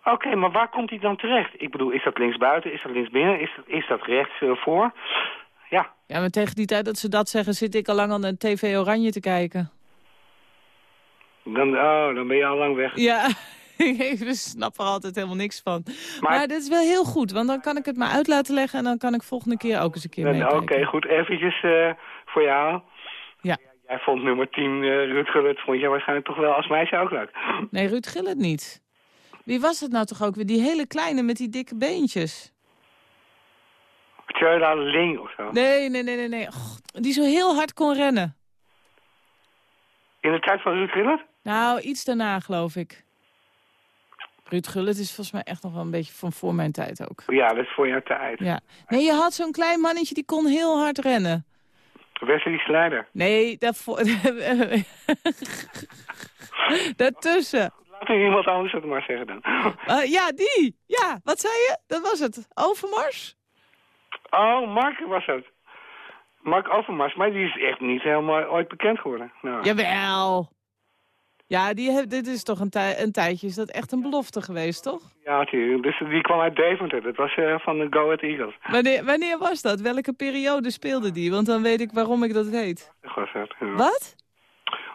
Oké, okay, maar waar komt hij dan terecht? Ik bedoel, is dat linksbuiten, is dat linksbinnen, is dat, is dat rechts voor? ja. Ja, maar tegen die tijd dat ze dat zeggen... zit ik al lang aan de TV Oranje te kijken. Dan, oh, dan ben je al lang weg. Ja, [LAUGHS] ik snap er altijd helemaal niks van. Maar, Maar- dit is wel heel goed, want dan kan ik het maar uit laten leggen... en dan kan ik volgende keer ook eens een keer Dan- meekijken. Oké, goed. Eventjes eh, voor jou. Ja. Jij vond nummer 10, eh Ruud Gullit, vond jij waarschijnlijk toch wel als meisje ook leuk. Nee, Ruud Gillet niet. Wie was het nou toch ook weer? Die hele kleine met die dikke beentjes. Tjöla Ling of zo. Nee, nee, nee, nee. nee. Och, die zo heel hard kon rennen. In de tijd van Ruud Gullit? Nou, iets daarna geloof ik. Ruud Gullit is volgens mij echt nog wel een beetje van voor mijn tijd ook. Ja, dat is voor jouw tijd. Ja. Nee, je had zo'n klein mannetje die kon heel hard rennen. Wesley Slijder. Nee, daarvoor... [LAUGHS] Daartussen. Laat nu iemand anders het maar zeggen dan. Eh, ja, die. Ja, wat zei je? Dat was het. Overmars? Oh, Mark was het. Mark Overmars, maar die is echt niet helemaal ooit bekend geworden. Nou, Jawel. Ja, die heeft, dit is toch een, tij- een tijdje, is dat echt een belofte geweest, toch? ja die, dus die kwam uit Deventer. Dat was eh, van de Go Ahead Eagles. Wanneer, wanneer was dat? Welke periode speelde die? Want dan weet ik waarom ik dat weet. Was. Ja. Wat?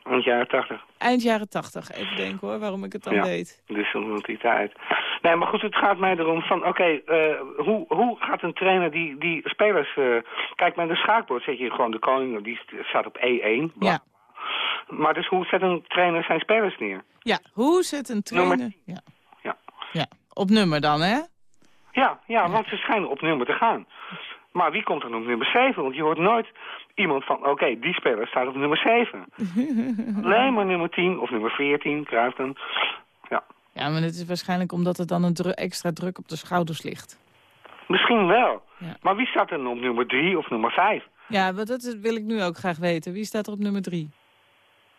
Eind jaren tachtig. Eind jaren tachtig. Even denken hoor, waarom ik het dan Ja. weet. Dus rond die tijd. Nee, maar goed, het gaat mij erom van, oké, eh, hoe, hoe gaat een trainer die, die spelers... eh, kijk, met een schaakbord zet je gewoon de koning, die staat op E1. Ja. Maar dus hoe zet een trainer zijn spelers neer? Ja, hoe zit een Nummer trainer... Ja. Ja. ja, op nummer dan, hè? Ja, ja, want ze schijnen op nummer te gaan. Maar wie komt dan op nummer 7? Want je hoort nooit iemand van, oké, die speler staat op nummer 7. [LAUGHS] Alleen maar nummer 10 of nummer 14, kruif dan. Ja, Ja, maar het is waarschijnlijk omdat het dan een dru- extra druk op de schouders ligt. misschien wel. Ja. Maar wie staat dan op nummer 3 of nummer 5? Ja, maar dat wil ik nu ook graag weten. Wie staat er op nummer drie?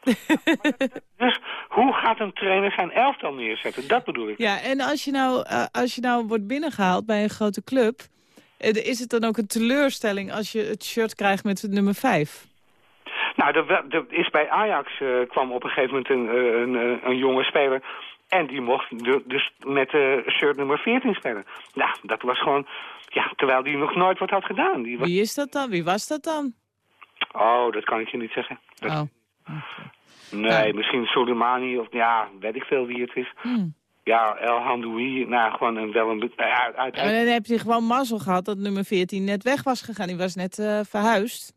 [LAUGHS] Dus hoe gaat een trainer zijn elftal neerzetten? Dat bedoel ik. Ja, en als je nou, eh, als je nou wordt binnengehaald bij een grote club... eh, is het dan ook een teleurstelling als je het shirt krijgt met het nummer 5? Nou, er, er is bij Ajax eh, kwam op een gegeven moment een, een, een jonge speler... en die mocht de- dus met shirt nummer 14 spelen. Nou, dat was gewoon... Ja, terwijl die nog nooit wat had gedaan. Die was, Wie is dat dan? Wie was dat dan? oh, dat kan ik je niet zeggen. Dat- Oh. Nee, Ja. misschien Soleimani of ja, weet ik veel wie het is. Hmm. Ja, El Handoui, nou gewoon een, wel een... eh, Uit, uit, maar dan heb je gewoon mazzel gehad dat nummer 14 net weg was gegaan. Die was net eh, verhuisd.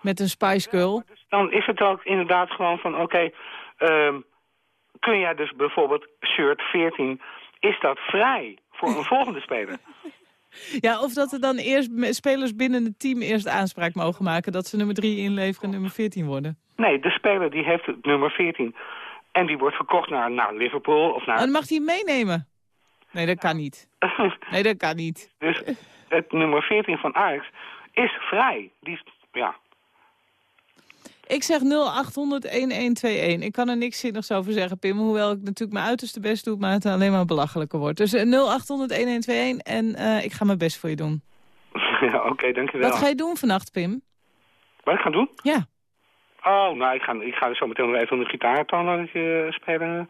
Met een Spice Girl. Dan is het ook inderdaad gewoon van, oké, ehm, kun jij dus bijvoorbeeld shirt 14, is dat vrij voor een volgende speler? [LAUGHS] Ja, of dat er dan eerst spelers binnen het team eerst aanspraak mogen maken... dat ze nummer 3 inleveren en nummer 14 worden. Nee, de speler die heeft het nummer 14 en die wordt verkocht naar, naar Liverpool of En naar... dan mag hij meenemen. Nee, dat kan niet. [LAUGHS] Nee, dat kan niet. dus het nummer 14 van Ajax is vrij. Die, ja, Ik zeg 0800-1121. Ik kan er niks zinnigs over zeggen, Pim. Hoewel ik natuurlijk mijn uiterste best doe, maar het alleen maar belachelijker wordt. Dus eh, 0800-1121 en eh, ik ga mijn best voor je doen. [LAUGHS] ja oké, dankjewel. Wat ga je doen vannacht, Pim? Wat ik ga doen? Ja. Oh, nou, ik ga, ik ga zo meteen nog even een gitaartoonladje spelen.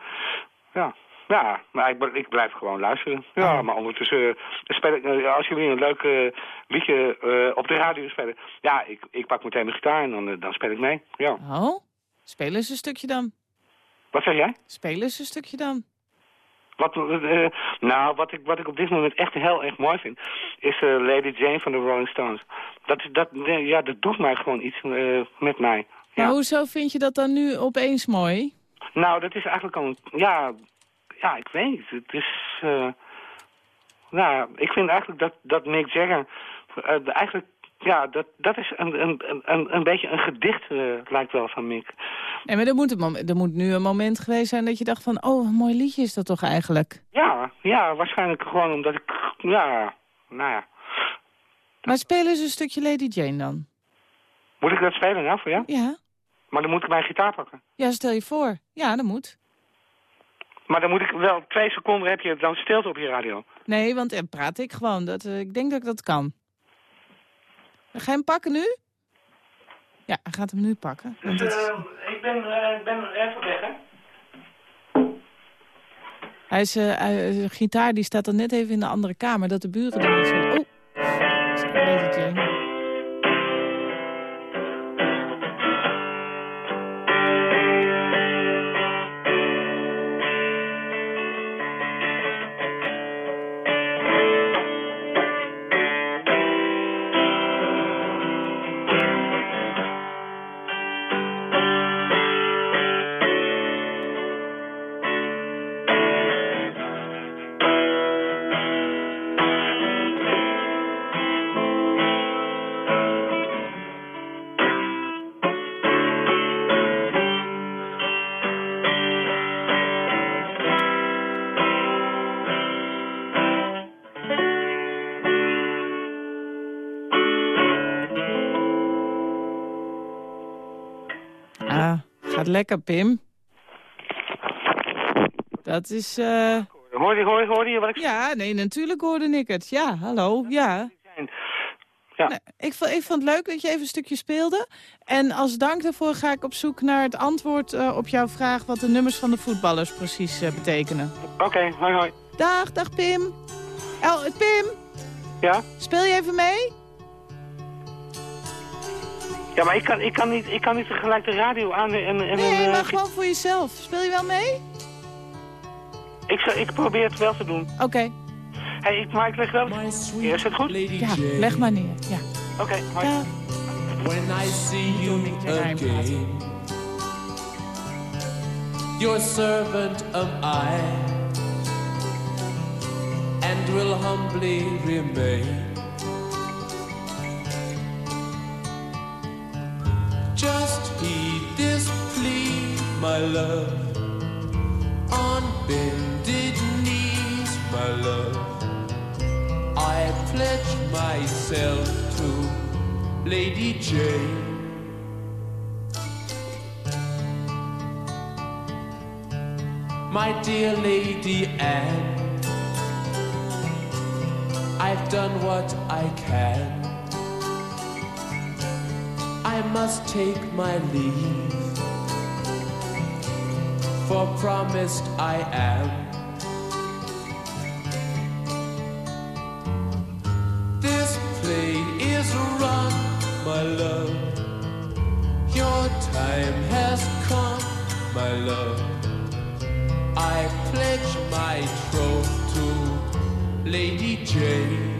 Ja. Ja, maar ik, ik blijf gewoon luisteren. Ja, Oh. maar ondertussen eh, speel ik, eh, als jullie een leuk eh, liedje op de radio spelen, ja, ik, ik pak meteen mijn gitaar en dan, dan speel ik mee. Ja. Oh, spelen eens een stukje dan. Wat zeg jij? Spelen eens een stukje dan. Wat, nou, wat ik, wat ik op dit moment echt heel erg mooi vind, is Lady Jane van de Rolling Stones. Dat, is- dat, ja, dat doet mij gewoon iets met mij. Maar hoezo vind je dat dan nu opeens mooi? Nou, dat is eigenlijk al... een- Ja, ja ik weet niet. Het is... eh nou, ik vind eigenlijk dat, dat Mick Jagger... eh, eigenlijk... Ja, dat, dat is een, een, een, een beetje een gedicht, eh, lijkt wel, van Mick. Nee, maar er moet, een er moet nu een moment geweest zijn dat je dacht van... oh, een mooi liedje is dat toch eigenlijk? Ja, ja, waarschijnlijk gewoon omdat ik... Ja, nou ja. Maar spelen eens een stukje Lady Jane dan. Moet ik dat spelen nou voor jou? Ja. Maar dan moet ik mijn gitaar pakken. Ja, stel je voor. Ja, dat moet. Maar dan moet ik wel twee seconden heb je dan stilte op je radio. Nee, want dan praat ik gewoon. Dat, eh, ik denk dat ik dat kan. Ga je hem pakken nu? Ja, hij gaat hem nu pakken. Het is- ik ben, ik ben even weg, hè? hij is, eh, gitaar die staat dan net even in de andere kamer. Dat de buren dan. Oh, lekker, Pim. Dat is... eh Hoor je, hoor je, wat ik Ja, nee, natuurlijk hoorde ik het. Ja, hallo, ja. Ja. Ik, vond, ik vond het leuk dat je even een stukje speelde. En als dank daarvoor ga ik op zoek naar het antwoord eh, op jouw vraag... wat de nummers van de voetballers precies eh, betekenen. Oké, hoi hoi. Dag, dag Pim. El, Pim, Ja? speel je even mee? Ja, maar ik kan, ik kan, niet, ik kan niet tegelijk de radio aan en... en Nee, en, maar eh, gewoon voor jezelf. Speel je wel mee? ik, zal- ik probeer het wel te doen. Oké, Hey, ik, maar ik leg wel... Ja, is het goed? ja, leg maar neer. Ja. Oké. Dag. When I see you again, your servant am I, and will humbly remain. Just heed this plea, my love, on bended knees, my love. I pledge myself to Lady Jane. My dear Lady Anne, I've done what I can. I must take my leave, for promised I am. This play is run, my love. Your time has come, my love. I pledge my troth to Lady Jane.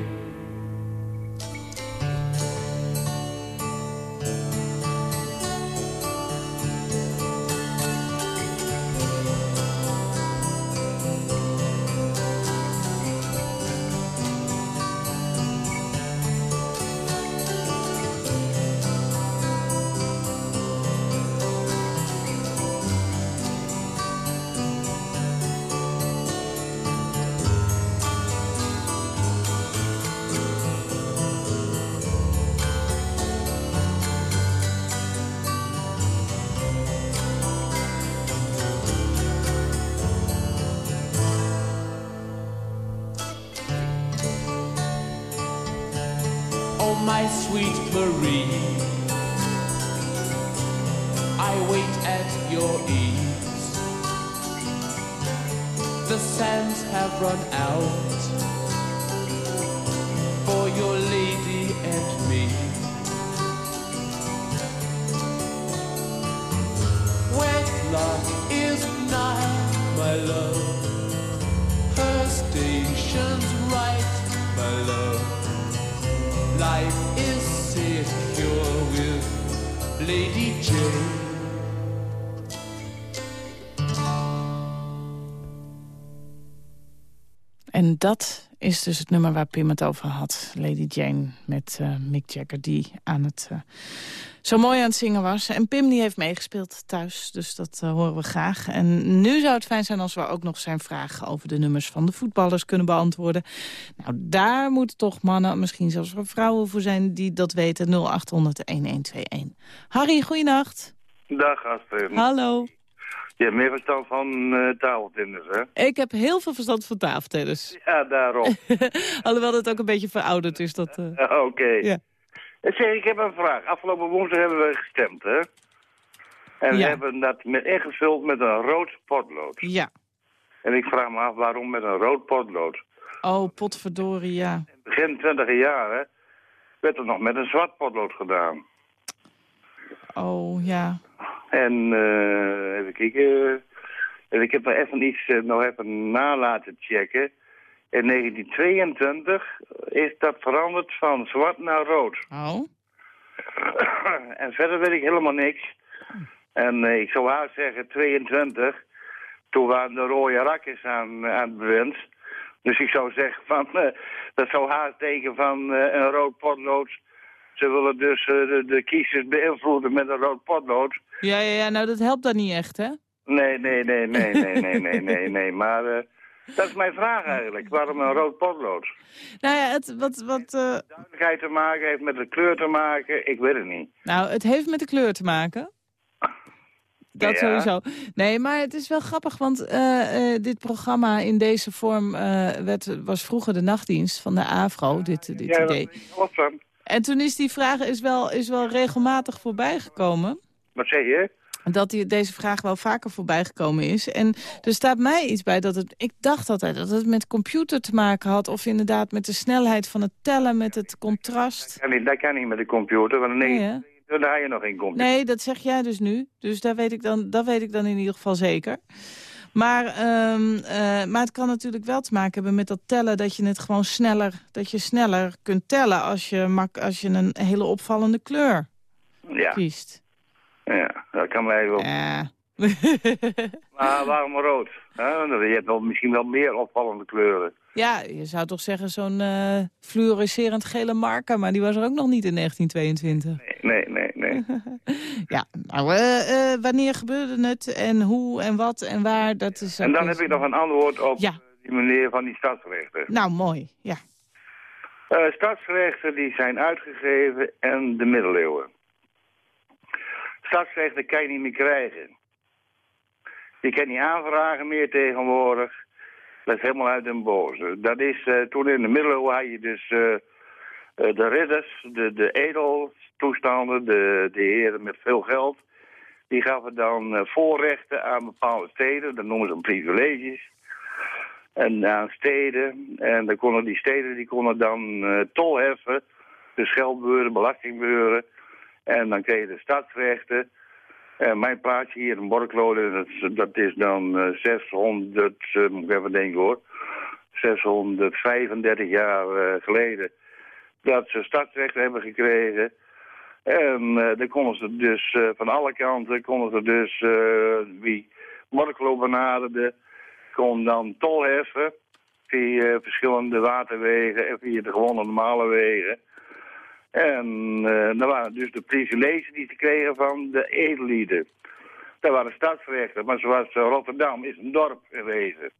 I wait at your ease. The sands have run out En dat is dus het nummer waar Pim het over had. Lady Jane met eh, Mick Jagger die aan het, eh, zo mooi aan het zingen was. En Pim die heeft meegespeeld thuis, dus dat eh, horen we graag. En nu zou het fijn zijn als we ook nog zijn vragen over de nummers van de voetballers kunnen beantwoorden. Nou, daar moeten toch mannen, misschien zelfs vrouwen voor zijn die dat weten. 0800-1121. Harry, goeienacht. Dag Astrid. Hallo. Je hebt meer verstand van uh, tafeltennis, hè? Ik heb heel veel verstand van tafeltennis. [LAUGHS] Ja, daarom. [LAUGHS] Alhoewel het ook een beetje verouderd is. Dat, uh, [LAUGHS] Oké. Okay. Ja. Zeg, ik heb een vraag. Afgelopen woensdag hebben we gestemd, hè? En ja. we hebben dat met ingevuld met een rood potlood. Ja. En ik vraag me af waarom met een rood potlood. Oh, potverdorie, ja. Begin twintig jaren werd er nog met een zwart potlood gedaan. Oh, ja. En uh, even kijken. En ik heb nog even iets uh, nog even na laten checken. In 1922 is dat veranderd van zwart naar rood. Oh. [COUGHS] en verder weet ik helemaal niks. En uh, ik zou haar zeggen 22. Toen waren de rode rakjes aan, aan het bewind. Dus ik zou zeggen van, dat zou haar teken van een rood potlood. Ze willen dus de, de kiezers beïnvloeden met een rood potlood. Ja, ja, ja, nou dat helpt dan niet echt, hè? Nee, nee, nee, nee, nee, nee, nee, nee, nee. Maar uh, dat is mijn vraag eigenlijk. Waarom een rood potlood? Nou ja, het, wat... wat uh... Duidelijkheid te maken, heeft met de kleur te maken, ik weet het niet. Nou, het heeft met de kleur te maken. [LAUGHS] Dat Ja. sowieso. Nee, maar het is wel grappig, want eh, eh, dit programma in deze vorm eh, werd, was vroeger de nachtdienst van de AVRO, dit, dit Ja, idee. dan. En toen is die vraag is wel, is wel regelmatig voorbijgekomen. Wat zeg je? Dat die, deze vraag wel vaker voorbijgekomen is. En er staat mij iets bij dat het... Ik dacht altijd dat het met computer te maken had... of inderdaad met de snelheid van het tellen, met het contrast. Kan niet, dat kan niet met de computer, want nee, Nee, daar je nog geen computer. Nee, dat zeg jij dus nu. Dus daar weet ik dan, dat weet ik dan in ieder geval zeker. Maar, ehm, eh, maar het kan natuurlijk wel te maken hebben met dat tellen... dat je het gewoon sneller, dat je sneller kunt tellen... als je, mak als je een hele opvallende kleur Ja, kiest. ja, dat kan mij wel. Ja. [LAUGHS] Maar waarom rood? Je hebt wel, misschien wel meer opvallende kleuren. ja, je zou toch zeggen zo'n eh fluoriserend gele marker... maar die was er ook nog niet in 1922. Nee, nee, nee. [LAUGHS] Ja, nou, eh, eh, wanneer gebeurde het en hoe en wat en waar, dat is... En dan heb ik nog een antwoord op Ja. die meneer van die stadsrechten. Nou, mooi, ja. Stadsrechten die zijn uitgegeven in de middeleeuwen. Stadsrechten kan je niet meer krijgen. Je kan niet aanvragen meer tegenwoordig. Dat is helemaal uit den boze. Dat is, eh, toen in de middeleeuwen had je dus eh, eh, de ridders, de, de edeltoestanden, de, de heren met veel geld. Die gaven dan voorrechten aan bepaalde steden, dat noemen ze dan privileges. En aan steden. En dan konden die steden die konden dan tol heffen. Dus geldbeuren, belastingbeuren. En dan kreeg je de stadsrechten. En mijn plaatsje hier in Borklode, dat, dat is dan eh, 600, eh, moet ik even denken hoor. 635 jaar eh, geleden. Dat ze stadsrechten hebben gekregen. En eh dan konden ze dus eh, van alle kanten, konden ze dus eh, wie Borklo benaderde, kon dan tol heffen via verschillende waterwegen en via de gewone normale wegen. En eh dat waren dus de privileges die ze kregen van de edellieden. Dat waren stadsrechten, maar zoals eh, Rotterdam is een dorp wezen.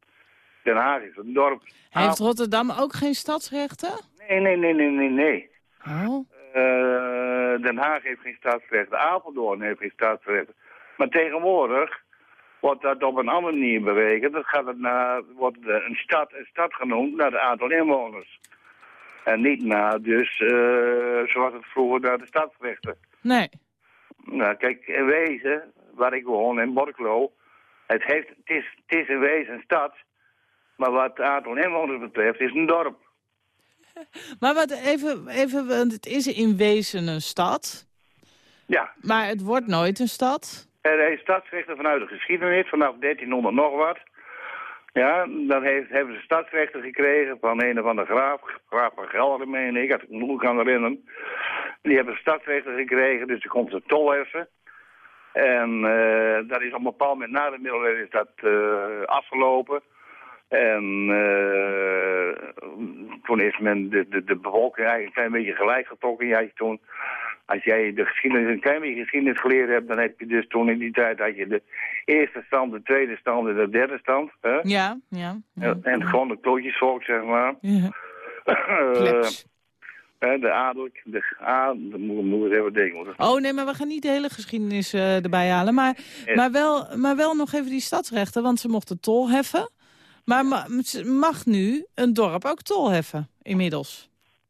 Den Haag is een dorp. Heeft Rotterdam ook geen stadsrechten? Nee, nee, nee, nee, nee, nee. Oh. Eh, Den Haag heeft geen stadsrechten, Apeldoorn heeft geen stadsrechten. Maar tegenwoordig wordt dat op een andere manier berekend. Dat gaat het naar, wordt een stad een stad genoemd naar het aantal inwoners. En niet naar, dus, eh, zoals het vroeger naar de stadsrechten. Nee. Nou, kijk, in wezen, waar ik woon, in Borklo, het, heeft, het, is, het is in wezen een stad, maar wat het aantal inwoners betreft, is een dorp. [LAUGHS] Maar wat even, even, want het is in wezen een stad, Ja, maar het wordt nooit een stad. Er is stadsrechten vanuit de geschiedenis, vanaf 1300 nog wat. Ja, dan heeft, hebben ze stadsrechten gekregen van een of andere graaf, graaf van Gelder, meen ik, als ik goed kan herinneren. Die hebben stadsrechten gekregen, dus er komt ze tol heffen. En eh, dat is op een bepaald moment na de middeleeuwen is dat eh, afgelopen. En eh, toen is men de, de, de bevolking eigenlijk een klein beetje gelijk getrokken. Ja, toen, als jij de geschiedenis, een klein beetje geschiedenis geleerd hebt, dan heb je dus toen in die tijd had je de eerste stand, de tweede stand en de derde stand. Hè? Ja, ja. En, en gewoon de klootjesvolk, zeg maar. ja. [LAUGHS] Eh, de adel, de A, de even denken. hoor. Oh nee, maar we gaan niet de hele geschiedenis eh, erbij halen. Maar, Ja. maar, wel, maar wel nog even die stadsrechten, want ze mochten tol heffen. Maar ma- mag nu een dorp ook tol heffen, inmiddels?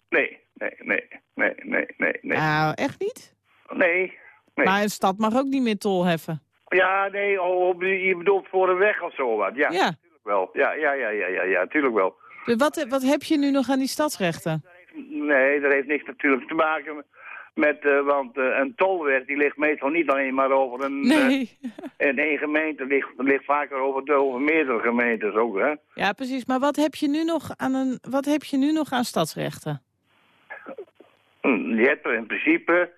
Nee, nee, nee, nee, nee, nee, nee. Nou, echt niet? Nee, nee. Maar een stad mag ook niet meer tol heffen. Ja, nee, oh, je bedoelt voor een weg of zo wat. Ja, Ja. natuurlijk wel. Ja, ja, ja, ja, ja, ja, natuurlijk wel. Dus wat, wat heb je nu nog aan die stadsrechten? Nee, dat heeft niks natuurlijk te maken met, eh, want eh, een tolweg die ligt meestal niet alleen maar over een, Nee. eh, in één gemeente, ligt, ligt vaker over, over meerdere gemeentes ook, hè. Ja, precies. Maar wat heb je nu nog aan, een, wat heb je nu nog aan stadsrechten? Je hebt er in principe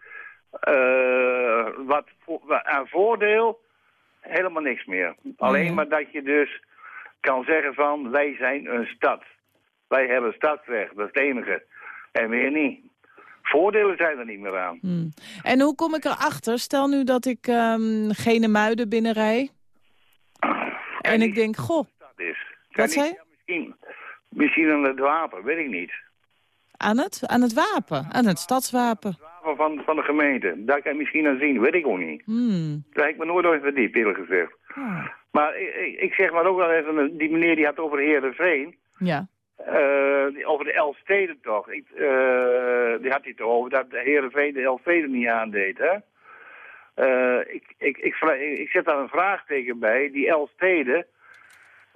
eh, wat, aan voordeel helemaal niks meer. Alleen Ja. maar dat je dus kan zeggen van wij zijn een stad. Wij hebben stadsrecht, dat is het enige. En meer niet. Voordelen zijn er niet meer aan. Hmm. En hoe kom ik erachter? Stel nu dat ik ehm gene muiden binnenrij. En ik denk, goh, Dat is. Wat zei ja, misschien, misschien aan het wapen, weet ik niet. Aan het, aan het wapen, aan het stadswapen. Van, van, van de gemeente. Daar kan je misschien aan zien, weet ik ook niet. Hmm. Daar heb ik me nooit over verdiept, eerlijk gezegd. Ah. Maar ik, ik, zeg maar ook wel even, die meneer die had over Heerenveen. Ja. eh over de Elfsteden toch. Ik, eh, die had hij toch over dat de Heerenveen de Elfsteden niet aandeed, hè? Eh, ik, ik, ik, vra- ik, ik zet daar een vraagteken bij. Die Elfsteden,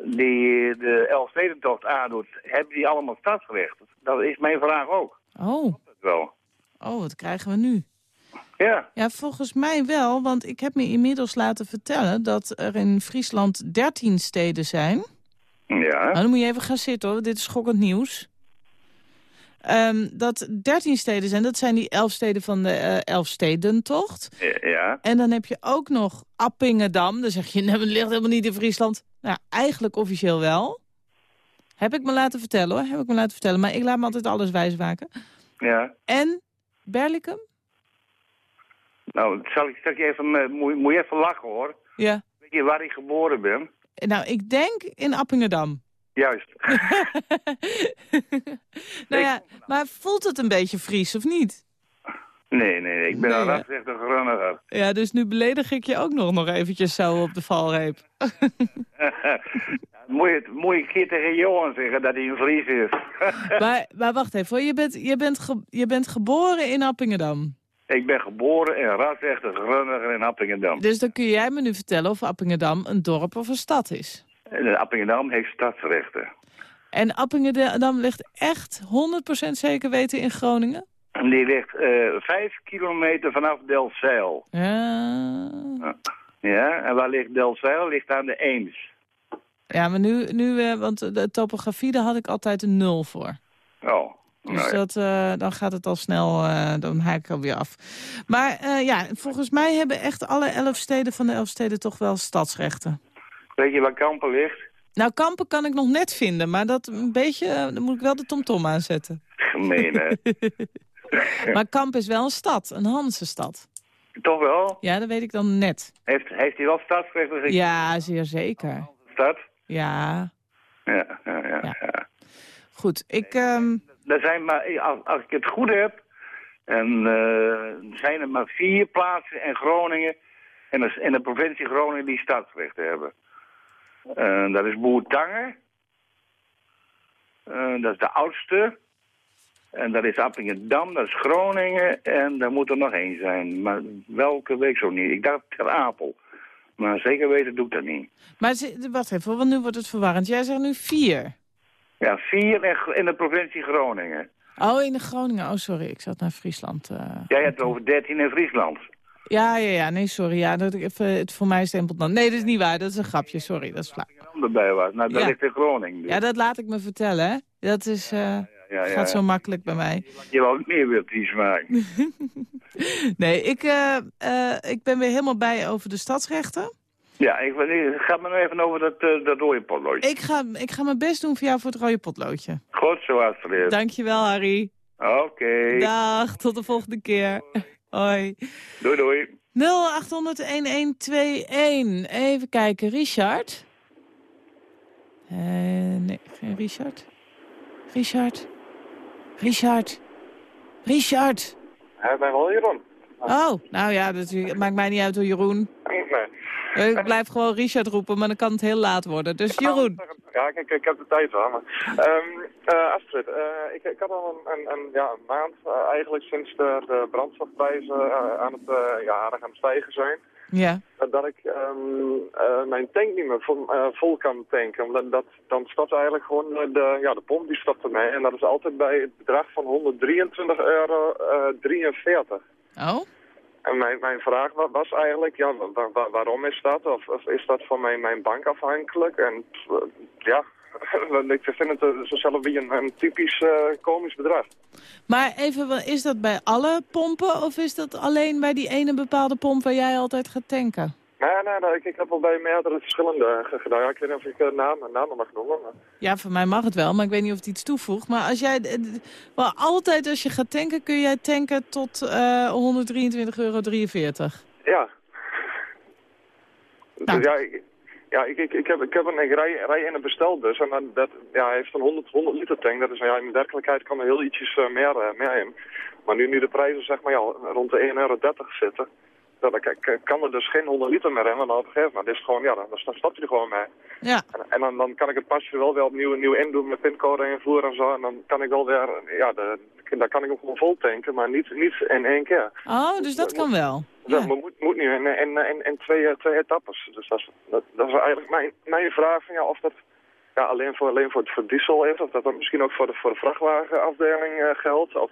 die de Elfstedentocht aandoet, hebben die allemaal stadsrecht? Dat is mijn vraag ook. Oh, Wel. oh, wat krijgen we nu? Ja. Ja, volgens mij wel, want ik heb me inmiddels laten vertellen... dat er in Friesland 13 steden zijn. Ja. Nou, dan moet je even gaan zitten hoor, dit is schokkend nieuws. Ehm, dat 13 steden zijn, dat zijn die elf steden van de eh Elfstedentocht. Ja. En dan heb je ook nog Appingedam. Dan zeg je, nee, het ligt helemaal niet in Friesland. Nou, eigenlijk officieel wel. Heb ik me laten vertellen hoor, heb ik me laten vertellen. Maar ik laat me altijd alles wijsmaken. Ja. En Berlicum? Nou, zal ik, je even, eh, moet, moet je even lachen hoor. Ja. Weet je waar ik geboren ben? Nou, ik denk in Appingedam. Juist. [LAUGHS] [LAUGHS] nou ja, maar voelt het een beetje Fries of niet? Nee, nee, nee. Ik ben Nee, een hè? rasrechte grunniger. Ja, dus nu beledig ik je ook nog, nog eventjes zo op de valreep. [LAUGHS] moet, je, moet je een keer tegen Johan zeggen dat hij een Fries is. maar, maar wacht even, hoor. Je, bent, je, bent ge- je bent geboren in Appingedam. ik ben geboren in rasrechte grunniger in Appingedam. Dus dan kun jij me nu vertellen of Appingedam een dorp of een stad is. En Appingedam heeft stadsrechten. En Appingedam ligt echt 100% zeker weten in Groningen? En die ligt eh, vijf kilometer vanaf Delfzijl. Ja, Ja, en waar ligt Delfzijl? Ligt aan de Eems. ja maar nu, nu eh, want de topografie, daar had ik altijd een nul voor. Oh, Dus nou ja. dat, eh, dan gaat het al snel, dan haak ik alweer af. Maar ja, volgens mij hebben echt alle elf steden van de elf steden toch wel stadsrechten. Weet je waar Kampen ligt? Nou, Kampen kan ik nog net vinden, maar dat een beetje, eh, dan moet ik wel de tomtom aanzetten. Gemeen, hè? [LAUGHS] Maar Kampen is wel een stad, een Hansenstad. Toch wel? Ja, dat weet ik dan net. Heeft, heeft hij wel stadsrechten gezien? Ja, zeer zeker. Stad? Ja, Ja, ja, ja. ja. goed. Ik, ehm, Er zijn maar, als, als ik het goed heb, en, eh, zijn er maar vier plaatsen in Groningen, en de, in de provincie Groningen, die stadsrechten hebben. Eh, dat is Boertangen. Eh, dat is de oudste. En dat is Appingedam, dat is Groningen. En daar moet er nog één zijn. Maar welke weet ik zo niet. Ik dacht Ter Apel. Maar zeker weten doe ik dat niet. maar wacht even, want nu wordt het verwarrend. Jij zegt nu vier. Ja, vier in, in de provincie Groningen. Oh, in de Groningen. Oh, sorry, ik zat naar Friesland. eh. Jij hebt over 13 in Friesland. Ja, ja, ja, nee, sorry. Ja, dat, het voor mij stempelt dan. Nee, dat is niet waar. Dat is een grapje, sorry. Dat is flauw. Erbij was. Nou, dat Ja. ligt in Groningen. Dus. Ja, dat laat ik me vertellen, hè. Dat is, eh, ja, ja, gaat zo makkelijk bij mij. Je wou meer wilt iets [LAUGHS] maken. Nee, ik, eh, eh, ik ben weer helemaal bij over de stadsrechten. ja, ik, ik ga nog even over dat, dat rode potloodje. Ik ga, ik ga mijn best doen voor jou voor het rode potloodje. Goed zo, Astrid. Dankjewel, Harry. Oké. Dag, tot de volgende keer. Hoi. Doei, doei. 0800-1121. Even kijken, Richard? Eh, nee, geen Richard. Richard? Richard? Richard? Hij ben wel Jeroen. Oh, nou ja, dat maakt mij niet uit hoor, Jeroen. Nee. Ik blijf gewoon Richard roepen, maar dan kan het heel laat worden. Dus Jeroen. Ja, ik, ik heb de tijd wel. Maar, Ehm, eh, Astrid, eh, ik, ik had al een, een, een, ja, een maand eh, eigenlijk sinds de, de brandstofprijzen aan het, ja, aan het stijgen zijn. Ja. Dat ik ehm, eh, mijn tank niet meer vol, vol kan tanken. Omdat dat, dan stopt eigenlijk gewoon de, ja, de pomp die stopt ermee. En dat is altijd bij het bedrag van 123 euro eh 43. Oh? En mijn, mijn vraag wa- was eigenlijk, ja, wa- wa- waarom is dat? Of, is dat van mijn, mijn bank afhankelijk? En eh, ja, [LAUGHS] ik vind het eh, zo zelf wie een, een typisch eh, komisch bedrag. Maar even, is dat bij alle pompen of is dat alleen bij die ene bepaalde pomp waar jij altijd gaat tanken? Nee, nee, nee ik, ik heb al bij meerdere verschillende ge- gedaan. Ja, ik weet niet of ik uh, namen, namen mag noemen. Maar... Ja, voor mij mag het wel, maar ik weet niet of het iets toevoegt. Maar als jij, eh, wel, altijd als je gaat tanken, kun jij tanken tot eh 123,43 euro. Ja. Nou. Dus ja, ik, Ja, ik, ik, ik, heb, ik heb een, ik rij, rij in een bestelbus en dan, dat, ja, hij heeft een 100, 100 liter tank. Dat is, ja, in werkelijkheid kan er heel ietsjes eh, meer, eh, meer in. Maar nu, nu de prijzen zeg maar, ja, rond de 1,30 euro zitten, ja, dan k- kan er dus geen 100 liter meer in. Want dan op een gegeven moment is het gewoon, ja, dan, dan stap je er gewoon mee. Ja. En, en dan, dan kan ik het pasje wel weer opnieuw, nieuw indoen met pincode invoeren en zo. En dan kan ik wel weer, ja, de, daar kan ik hem gewoon vol tanken, maar niet, niet in één keer. Oh, dus dat kan wel. Dat moet, moet nu in, in, in, in twee, eh, twee etappes. Dus dat is, dat, dat is eigenlijk mijn, mijn vraag van ja, of dat ja, alleen, voor, alleen voor, voor diesel is, of dat dat misschien ook voor de, voor de vrachtwagenafdeling eh, geldt. Of,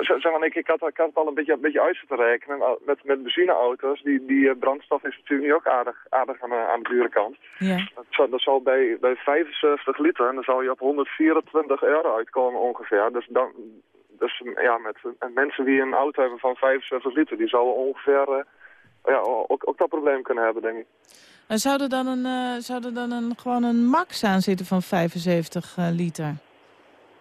zeg maar, ik, ik, had, ik had het al een beetje, een beetje uit zitten rekenen. Met, met benzineauto's, die, die eh, brandstof is natuurlijk nu ook aardig, aardig aan, de- aan de dure kant. Ja. Dat zou, dat zou bij, bij 75 liter, en dan zou je op 124 euro uitkomen ongeveer. Dus, dan, dus ja, met mensen die een auto hebben van 75 liter, die zouden ongeveer eh, ja, ook, ook dat probleem kunnen hebben, denk ik. En zou er dan, een, eh, zou er dan een, gewoon een max aan zitten van 75 eh, liter?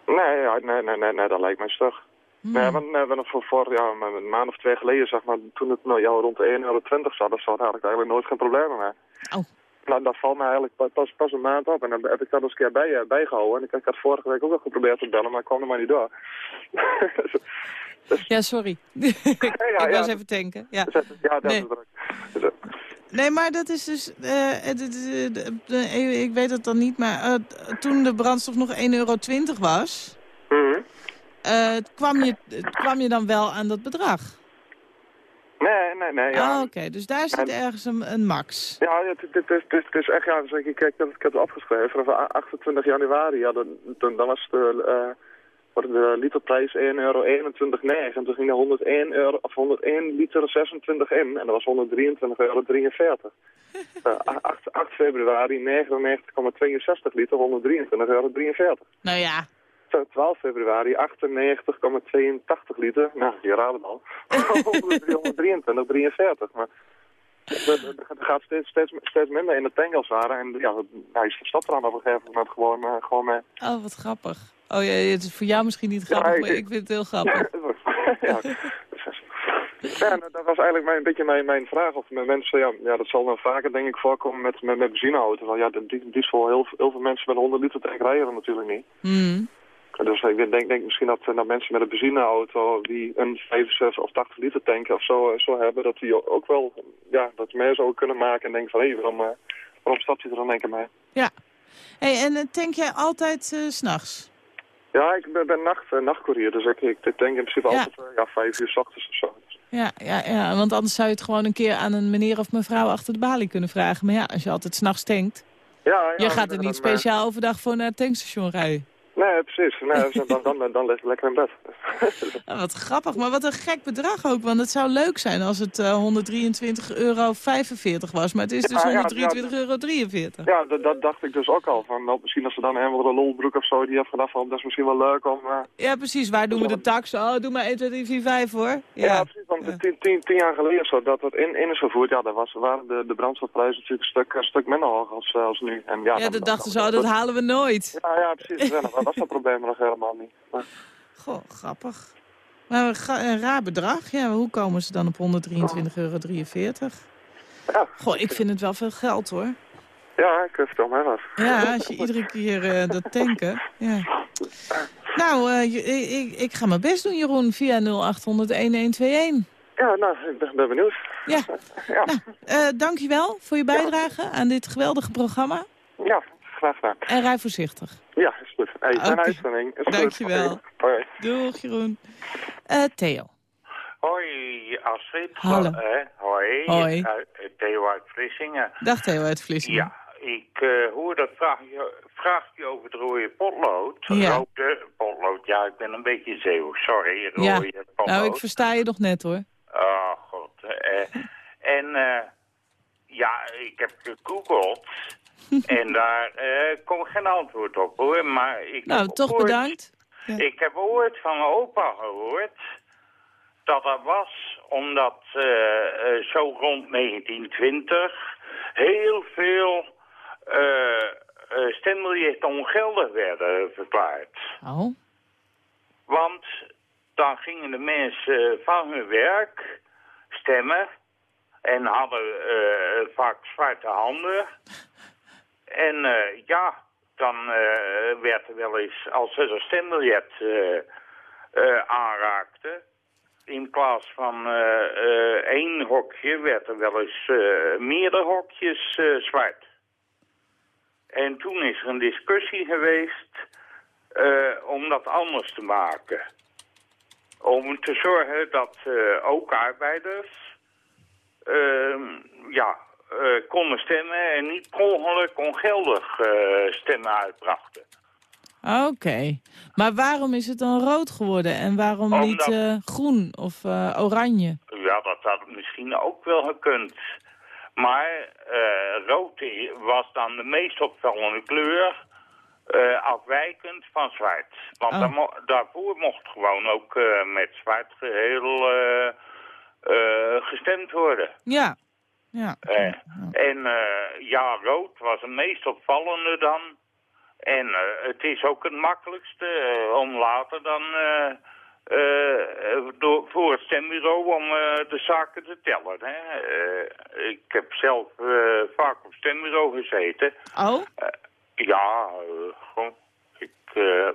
Nee, nee, nee, nee, nee, dat lijkt mij stug. Nee, want nee, we voor, voor ja, een maand of twee geleden, zeg maar, toen het nou, ja, rond de 1,20 euro zat, dat zat eigenlijk, eigenlijk nooit geen problemen mee. Oh. Nou, dat valt mij eigenlijk pa- pas, pas een maand op en dan heb ik dat eens een keer bij, eh, bijgehouden. En ik, ik had vorige week ook al geprobeerd te bellen, maar ik kwam er maar niet door. [LAUGHS] Ja, sorry. [LAUGHS] ik ja, was ja. even tanken. Ja. ja, dat Nee. is druk. Dus, Nee, maar dat is dus... eh, eh, ik weet het dan niet, maar eh, toen de brandstof nog 1,20 euro was... mhm. Eh, kwam, je, kwam je dan wel aan dat bedrag? Nee, nee, nee. Ja. Ah, oké. Dus daar zit ergens een, een max. Ja, het, het, het, is- het, is echt, ja, dus ik, kijk, ik heb het opgeschreven. Vanaf 28 januari, ja, dan, dan, dan was de, wat de literprijs 1,21 euro. En toen ging er 101, euro, of 101 liter 26 in. En dat was 123,43 euro. [LAUGHS] Eh, 8, 8 februari 99,62 liter, 123,43 euro. Nou ja. Zo, 12 februari 98,82 liter. Nou, je raadt het al. 123,43. Maar er gaat steeds, steeds, steeds minder in de tank als het ware. En ja, hij stapt er dan op een gegeven moment gewoon, eh, gewoon mee. Oh, wat grappig. Oh ja, het is voor jou misschien niet grappig, ik- maar ik vind het heel grappig. [LAUGHS] [LAUGHS] ja. Ja, dat was eigenlijk mijn, een beetje mijn, mijn vraag. Of mensen, ja, ja, dat zal wel vaker denk ik voorkomen met, met, met benzineauto's. Ja, die, diesel, heel, heel veel mensen met een 100 liter tank rijden natuurlijk niet. Hmm. Dus ik denk, denk misschien dat, eh, dat mensen met een benzineauto die een 75 of 80 liter tank of zo, eh, zo hebben, dat die ook wel, ja, dat meer zouden kunnen maken en denken van, hé, waarom, eh, waarom stapt je er dan denk ik mee? Ja. Hey, en tank jij altijd s s'nachts? Ja, ik ben, ben nacht, nachtcourier, dus ik, ik tank in principe Ja. altijd, eh, ja, vijf uur s ochtends of zo. Ja, ja, ja, want anders zou je het gewoon een keer aan een meneer of mevrouw achter de balie kunnen vragen. Maar ja, als je altijd s'nachts tankt, Ja, ja, je gaat er niet speciaal overdag voor naar het tankstation rijden. Nee, precies. Nee, [LAUGHS] dan, dan, dan lekker in bed. [LAUGHS] Ah, wat grappig, maar wat een gek bedrag ook. Want het zou leuk zijn als het eh 123,45 euro was. Maar het is dus Ja, ja, 123,43 euro. Ja, dat, dat dacht ik dus ook al. Van, nou, misschien als ze dan een of andere lolbroek of zo die heeft gedacht van, dat is misschien wel leuk om... eh, Ja, precies. Waar doen we de tax? Oh, doe maar 1, 2, 3, 4, 5 hoor. Ja, Ja, precies. Want tien, tien, tien jaar geleden zo, dat het in, in is gevoerd, ja, daar was, waren de, de brandstofprijzen natuurlijk een stuk, een stuk minder hoog als, eh, als nu. En ja, dat dachten ze, oh, dat halen we nooit. Ja, ja, precies. Ja, dan was dat probleem nog helemaal niet. Maar, Goh, grappig. Maar een, raar bedrag. Ja, hoe komen ze dan op 123,43 euro? ja, Goh, ik vind het wel veel geld hoor. ja, ik vertel mij wat. Ja, als je iedere keer eh, dat tanken. Ja. Nou, eh, ik, ik, ga mijn best doen, Jeroen, via 0800-1121. Ja, nou, ik ben, ben benieuwd. Ja. Nou, eh, dankjewel voor je bijdrage aan dit geweldige programma. Ja, graag gedaan. En rij voorzichtig. Ja, is goed. Hey, een uitzending. Is goed. Dankjewel. Hoi. Doeg, Jeroen. Eh, Theo. Hoi, Astrid. Hallo. Eh, hoi. Hoi. Eh, Theo uit Vlissingen. Dag Theo uit Vlissingen. Ja, ik eh, hoor dat vraagje, vraagje over het rode potlood. Ja. Rode potlood, ja, ik ben een beetje zeeuw, sorry. Rode Ja, potlood. nou ik versta je nog net hoor. Oh, god. En eh, ja, ik heb gegoogeld. [LAUGHS] en daar eh komt geen antwoord op hoor. Maar ik Nou, toch ooit- bedankt. Ja. Ik heb ooit van mijn opa gehoord dat dat was omdat eh, eh, zo rond 1920 heel veel stembiljetten ongeldig werden verklaard. Oh. Want dan gingen de mensen van hun werk stemmen En hadden vaak zwarte handen. En eh, ja, dan eh, werd er wel eens, als ze een stembiljet eh, aanraakte... in plaats van één hokje werd er wel eens meerdere hokjes zwart. En toen is er een discussie geweest om dat anders te maken. Om te zorgen dat ook arbeiders ehm, ja, eh, konden stemmen en niet per ongeluk ongeldig eh, stemmen uitbrachten. Oké. Maar waarom is het dan rood geworden en waarom Omdat- niet eh, groen of oranje? Ja, dat had misschien ook wel gekund. Maar rood was dan de meest opvallende kleur, afwijkend van zwart. Want Oh. mo- daarvoor mocht gewoon ook met zwart geheel eh, eh, gestemd worden. Ja. Ja. Eh, en eh, ja, rood was het meest opvallende dan. En eh, het is ook het makkelijkste om later dan door, voor het stembureau om de zaken te tellen. Hè. Ik heb zelf vaak op stembureau gezeten. Oh? Ja, gewoon, ik,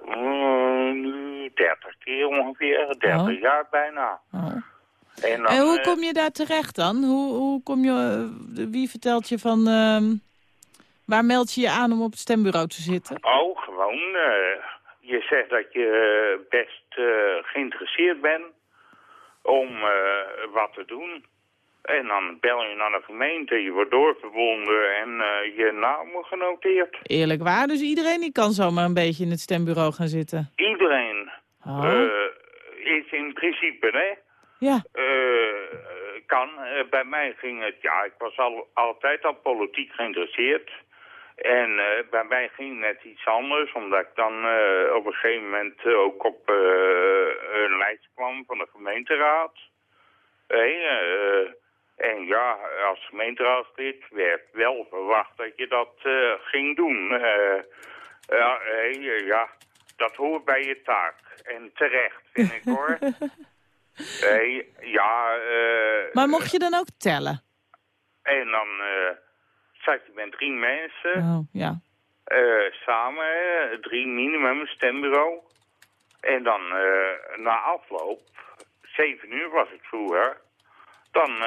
mm, nu 30 keer ongeveer, 30 Oh. jaar bijna. Oh. En, dan, En hoe eh, kom je daar terecht dan? Hoe, hoe kom je, eh, wie vertelt je van... ehm, waar meld je je aan om op het stembureau te zitten? Oh, gewoon. eh, je zegt dat je best geïnteresseerd bent om wat te doen. En dan bel je naar de gemeente, je wordt doorverbonden en je naam wordt genoteerd. Eerlijk waar, dus iedereen die kan zomaar een beetje in het stembureau gaan zitten. Iedereen Oh. is in principe, hè? Ja. Eh, kan. Eh, bij mij ging het, ja, ik was al, altijd al politiek geïnteresseerd. En eh, bij mij ging het net iets anders, omdat ik dan op een gegeven moment ook op een lijst kwam van de gemeenteraad. Hey, en ja, als gemeenteraadslid werd wel verwacht dat je dat ging doen. Ja, hey, ja, dat hoort bij je taak. En terecht, vind ik hoor. [LAUGHS] Hey, ja, eh, Maar mocht je dan ook tellen? en dan eh, zat je met drie mensen Oh, ja. eh, samen, drie minimum stembureau. En dan na afloop, zeven uur was het vroeger, dan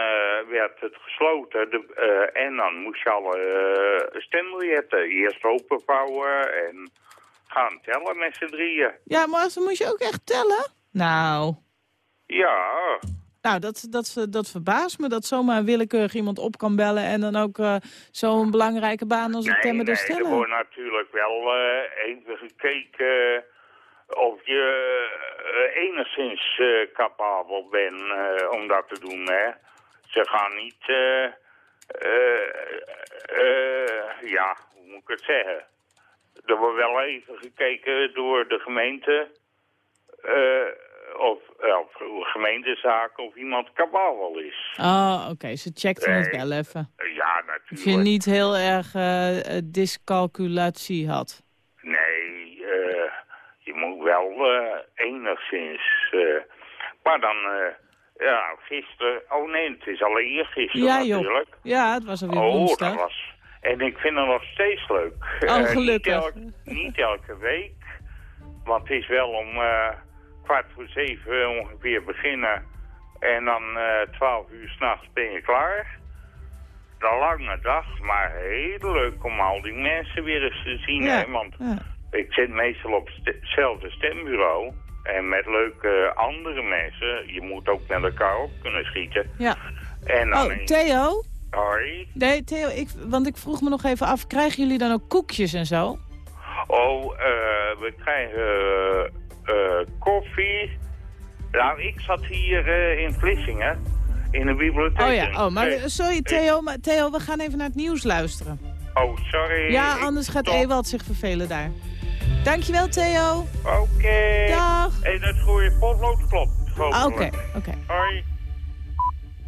werd het gesloten de, en dan moest je alle stembiljetten eerst openvouwen en gaan tellen met z'n drieën. Ja, maar dan moet je ook echt tellen? Nou, Ja, nou dat, dat, dat verbaast me dat zomaar willekeurig iemand op kan bellen... en dan ook eh, zo'n belangrijke baan als het nee, temmen nee, dus er stellen. wordt natuurlijk wel eh, even gekeken of je eh, enigszins eh, capabel bent eh, om dat te doen. Hè. Ze gaan niet, eh, eh, eh, ja, hoe moet ik het zeggen? Er wordt wel even gekeken door de gemeente eh, of, eh, of gemeentezaken of iemand capabel is. Oh, oké, ze checkten het Nee. wel even. Ja, Of natuurlijk. je niet heel erg eh, eh, discalculatie had. Nee, eh, je moet wel eh, enigszins. eh, maar dan, eh, ja, gisteren. Oh nee, het is al eergisteren Ja, joh. natuurlijk. Ja, het was alweer Oh, woensdag. dat was. En ik vind het nog steeds leuk. Oh, Eh, gelukkig. niet, elk- niet elke week. Want het is wel om eh, kwart voor zeven ongeveer beginnen. En dan eh twaalf uur s'nachts ben je klaar. Een lange dag, maar heel leuk om al die mensen weer eens te zien. Ja, Hè? Want ja. ik zit meestal op hetzelfde stembureau. En met leuke andere mensen. Je moet ook met elkaar op kunnen schieten. Ja. En dan Oh, Theo? Hoi. Nee, Theo, ik, want ik vroeg me nog even af, krijgen jullie dan ook koekjes en zo? Oh, eh, we krijgen koffie. Nou, ik zat hier eh, in Vlissingen, in de bibliotheek. Oh ja, oh, maar Eh, sorry Theo, maar Theo, we gaan even naar het nieuws luisteren. Oh, sorry. Ja, anders gaat Top. Ewald zich vervelen daar. Dankjewel Theo. Oké. Dag. En het goede potlood klopt. Ah, Oké, oké. Hoi.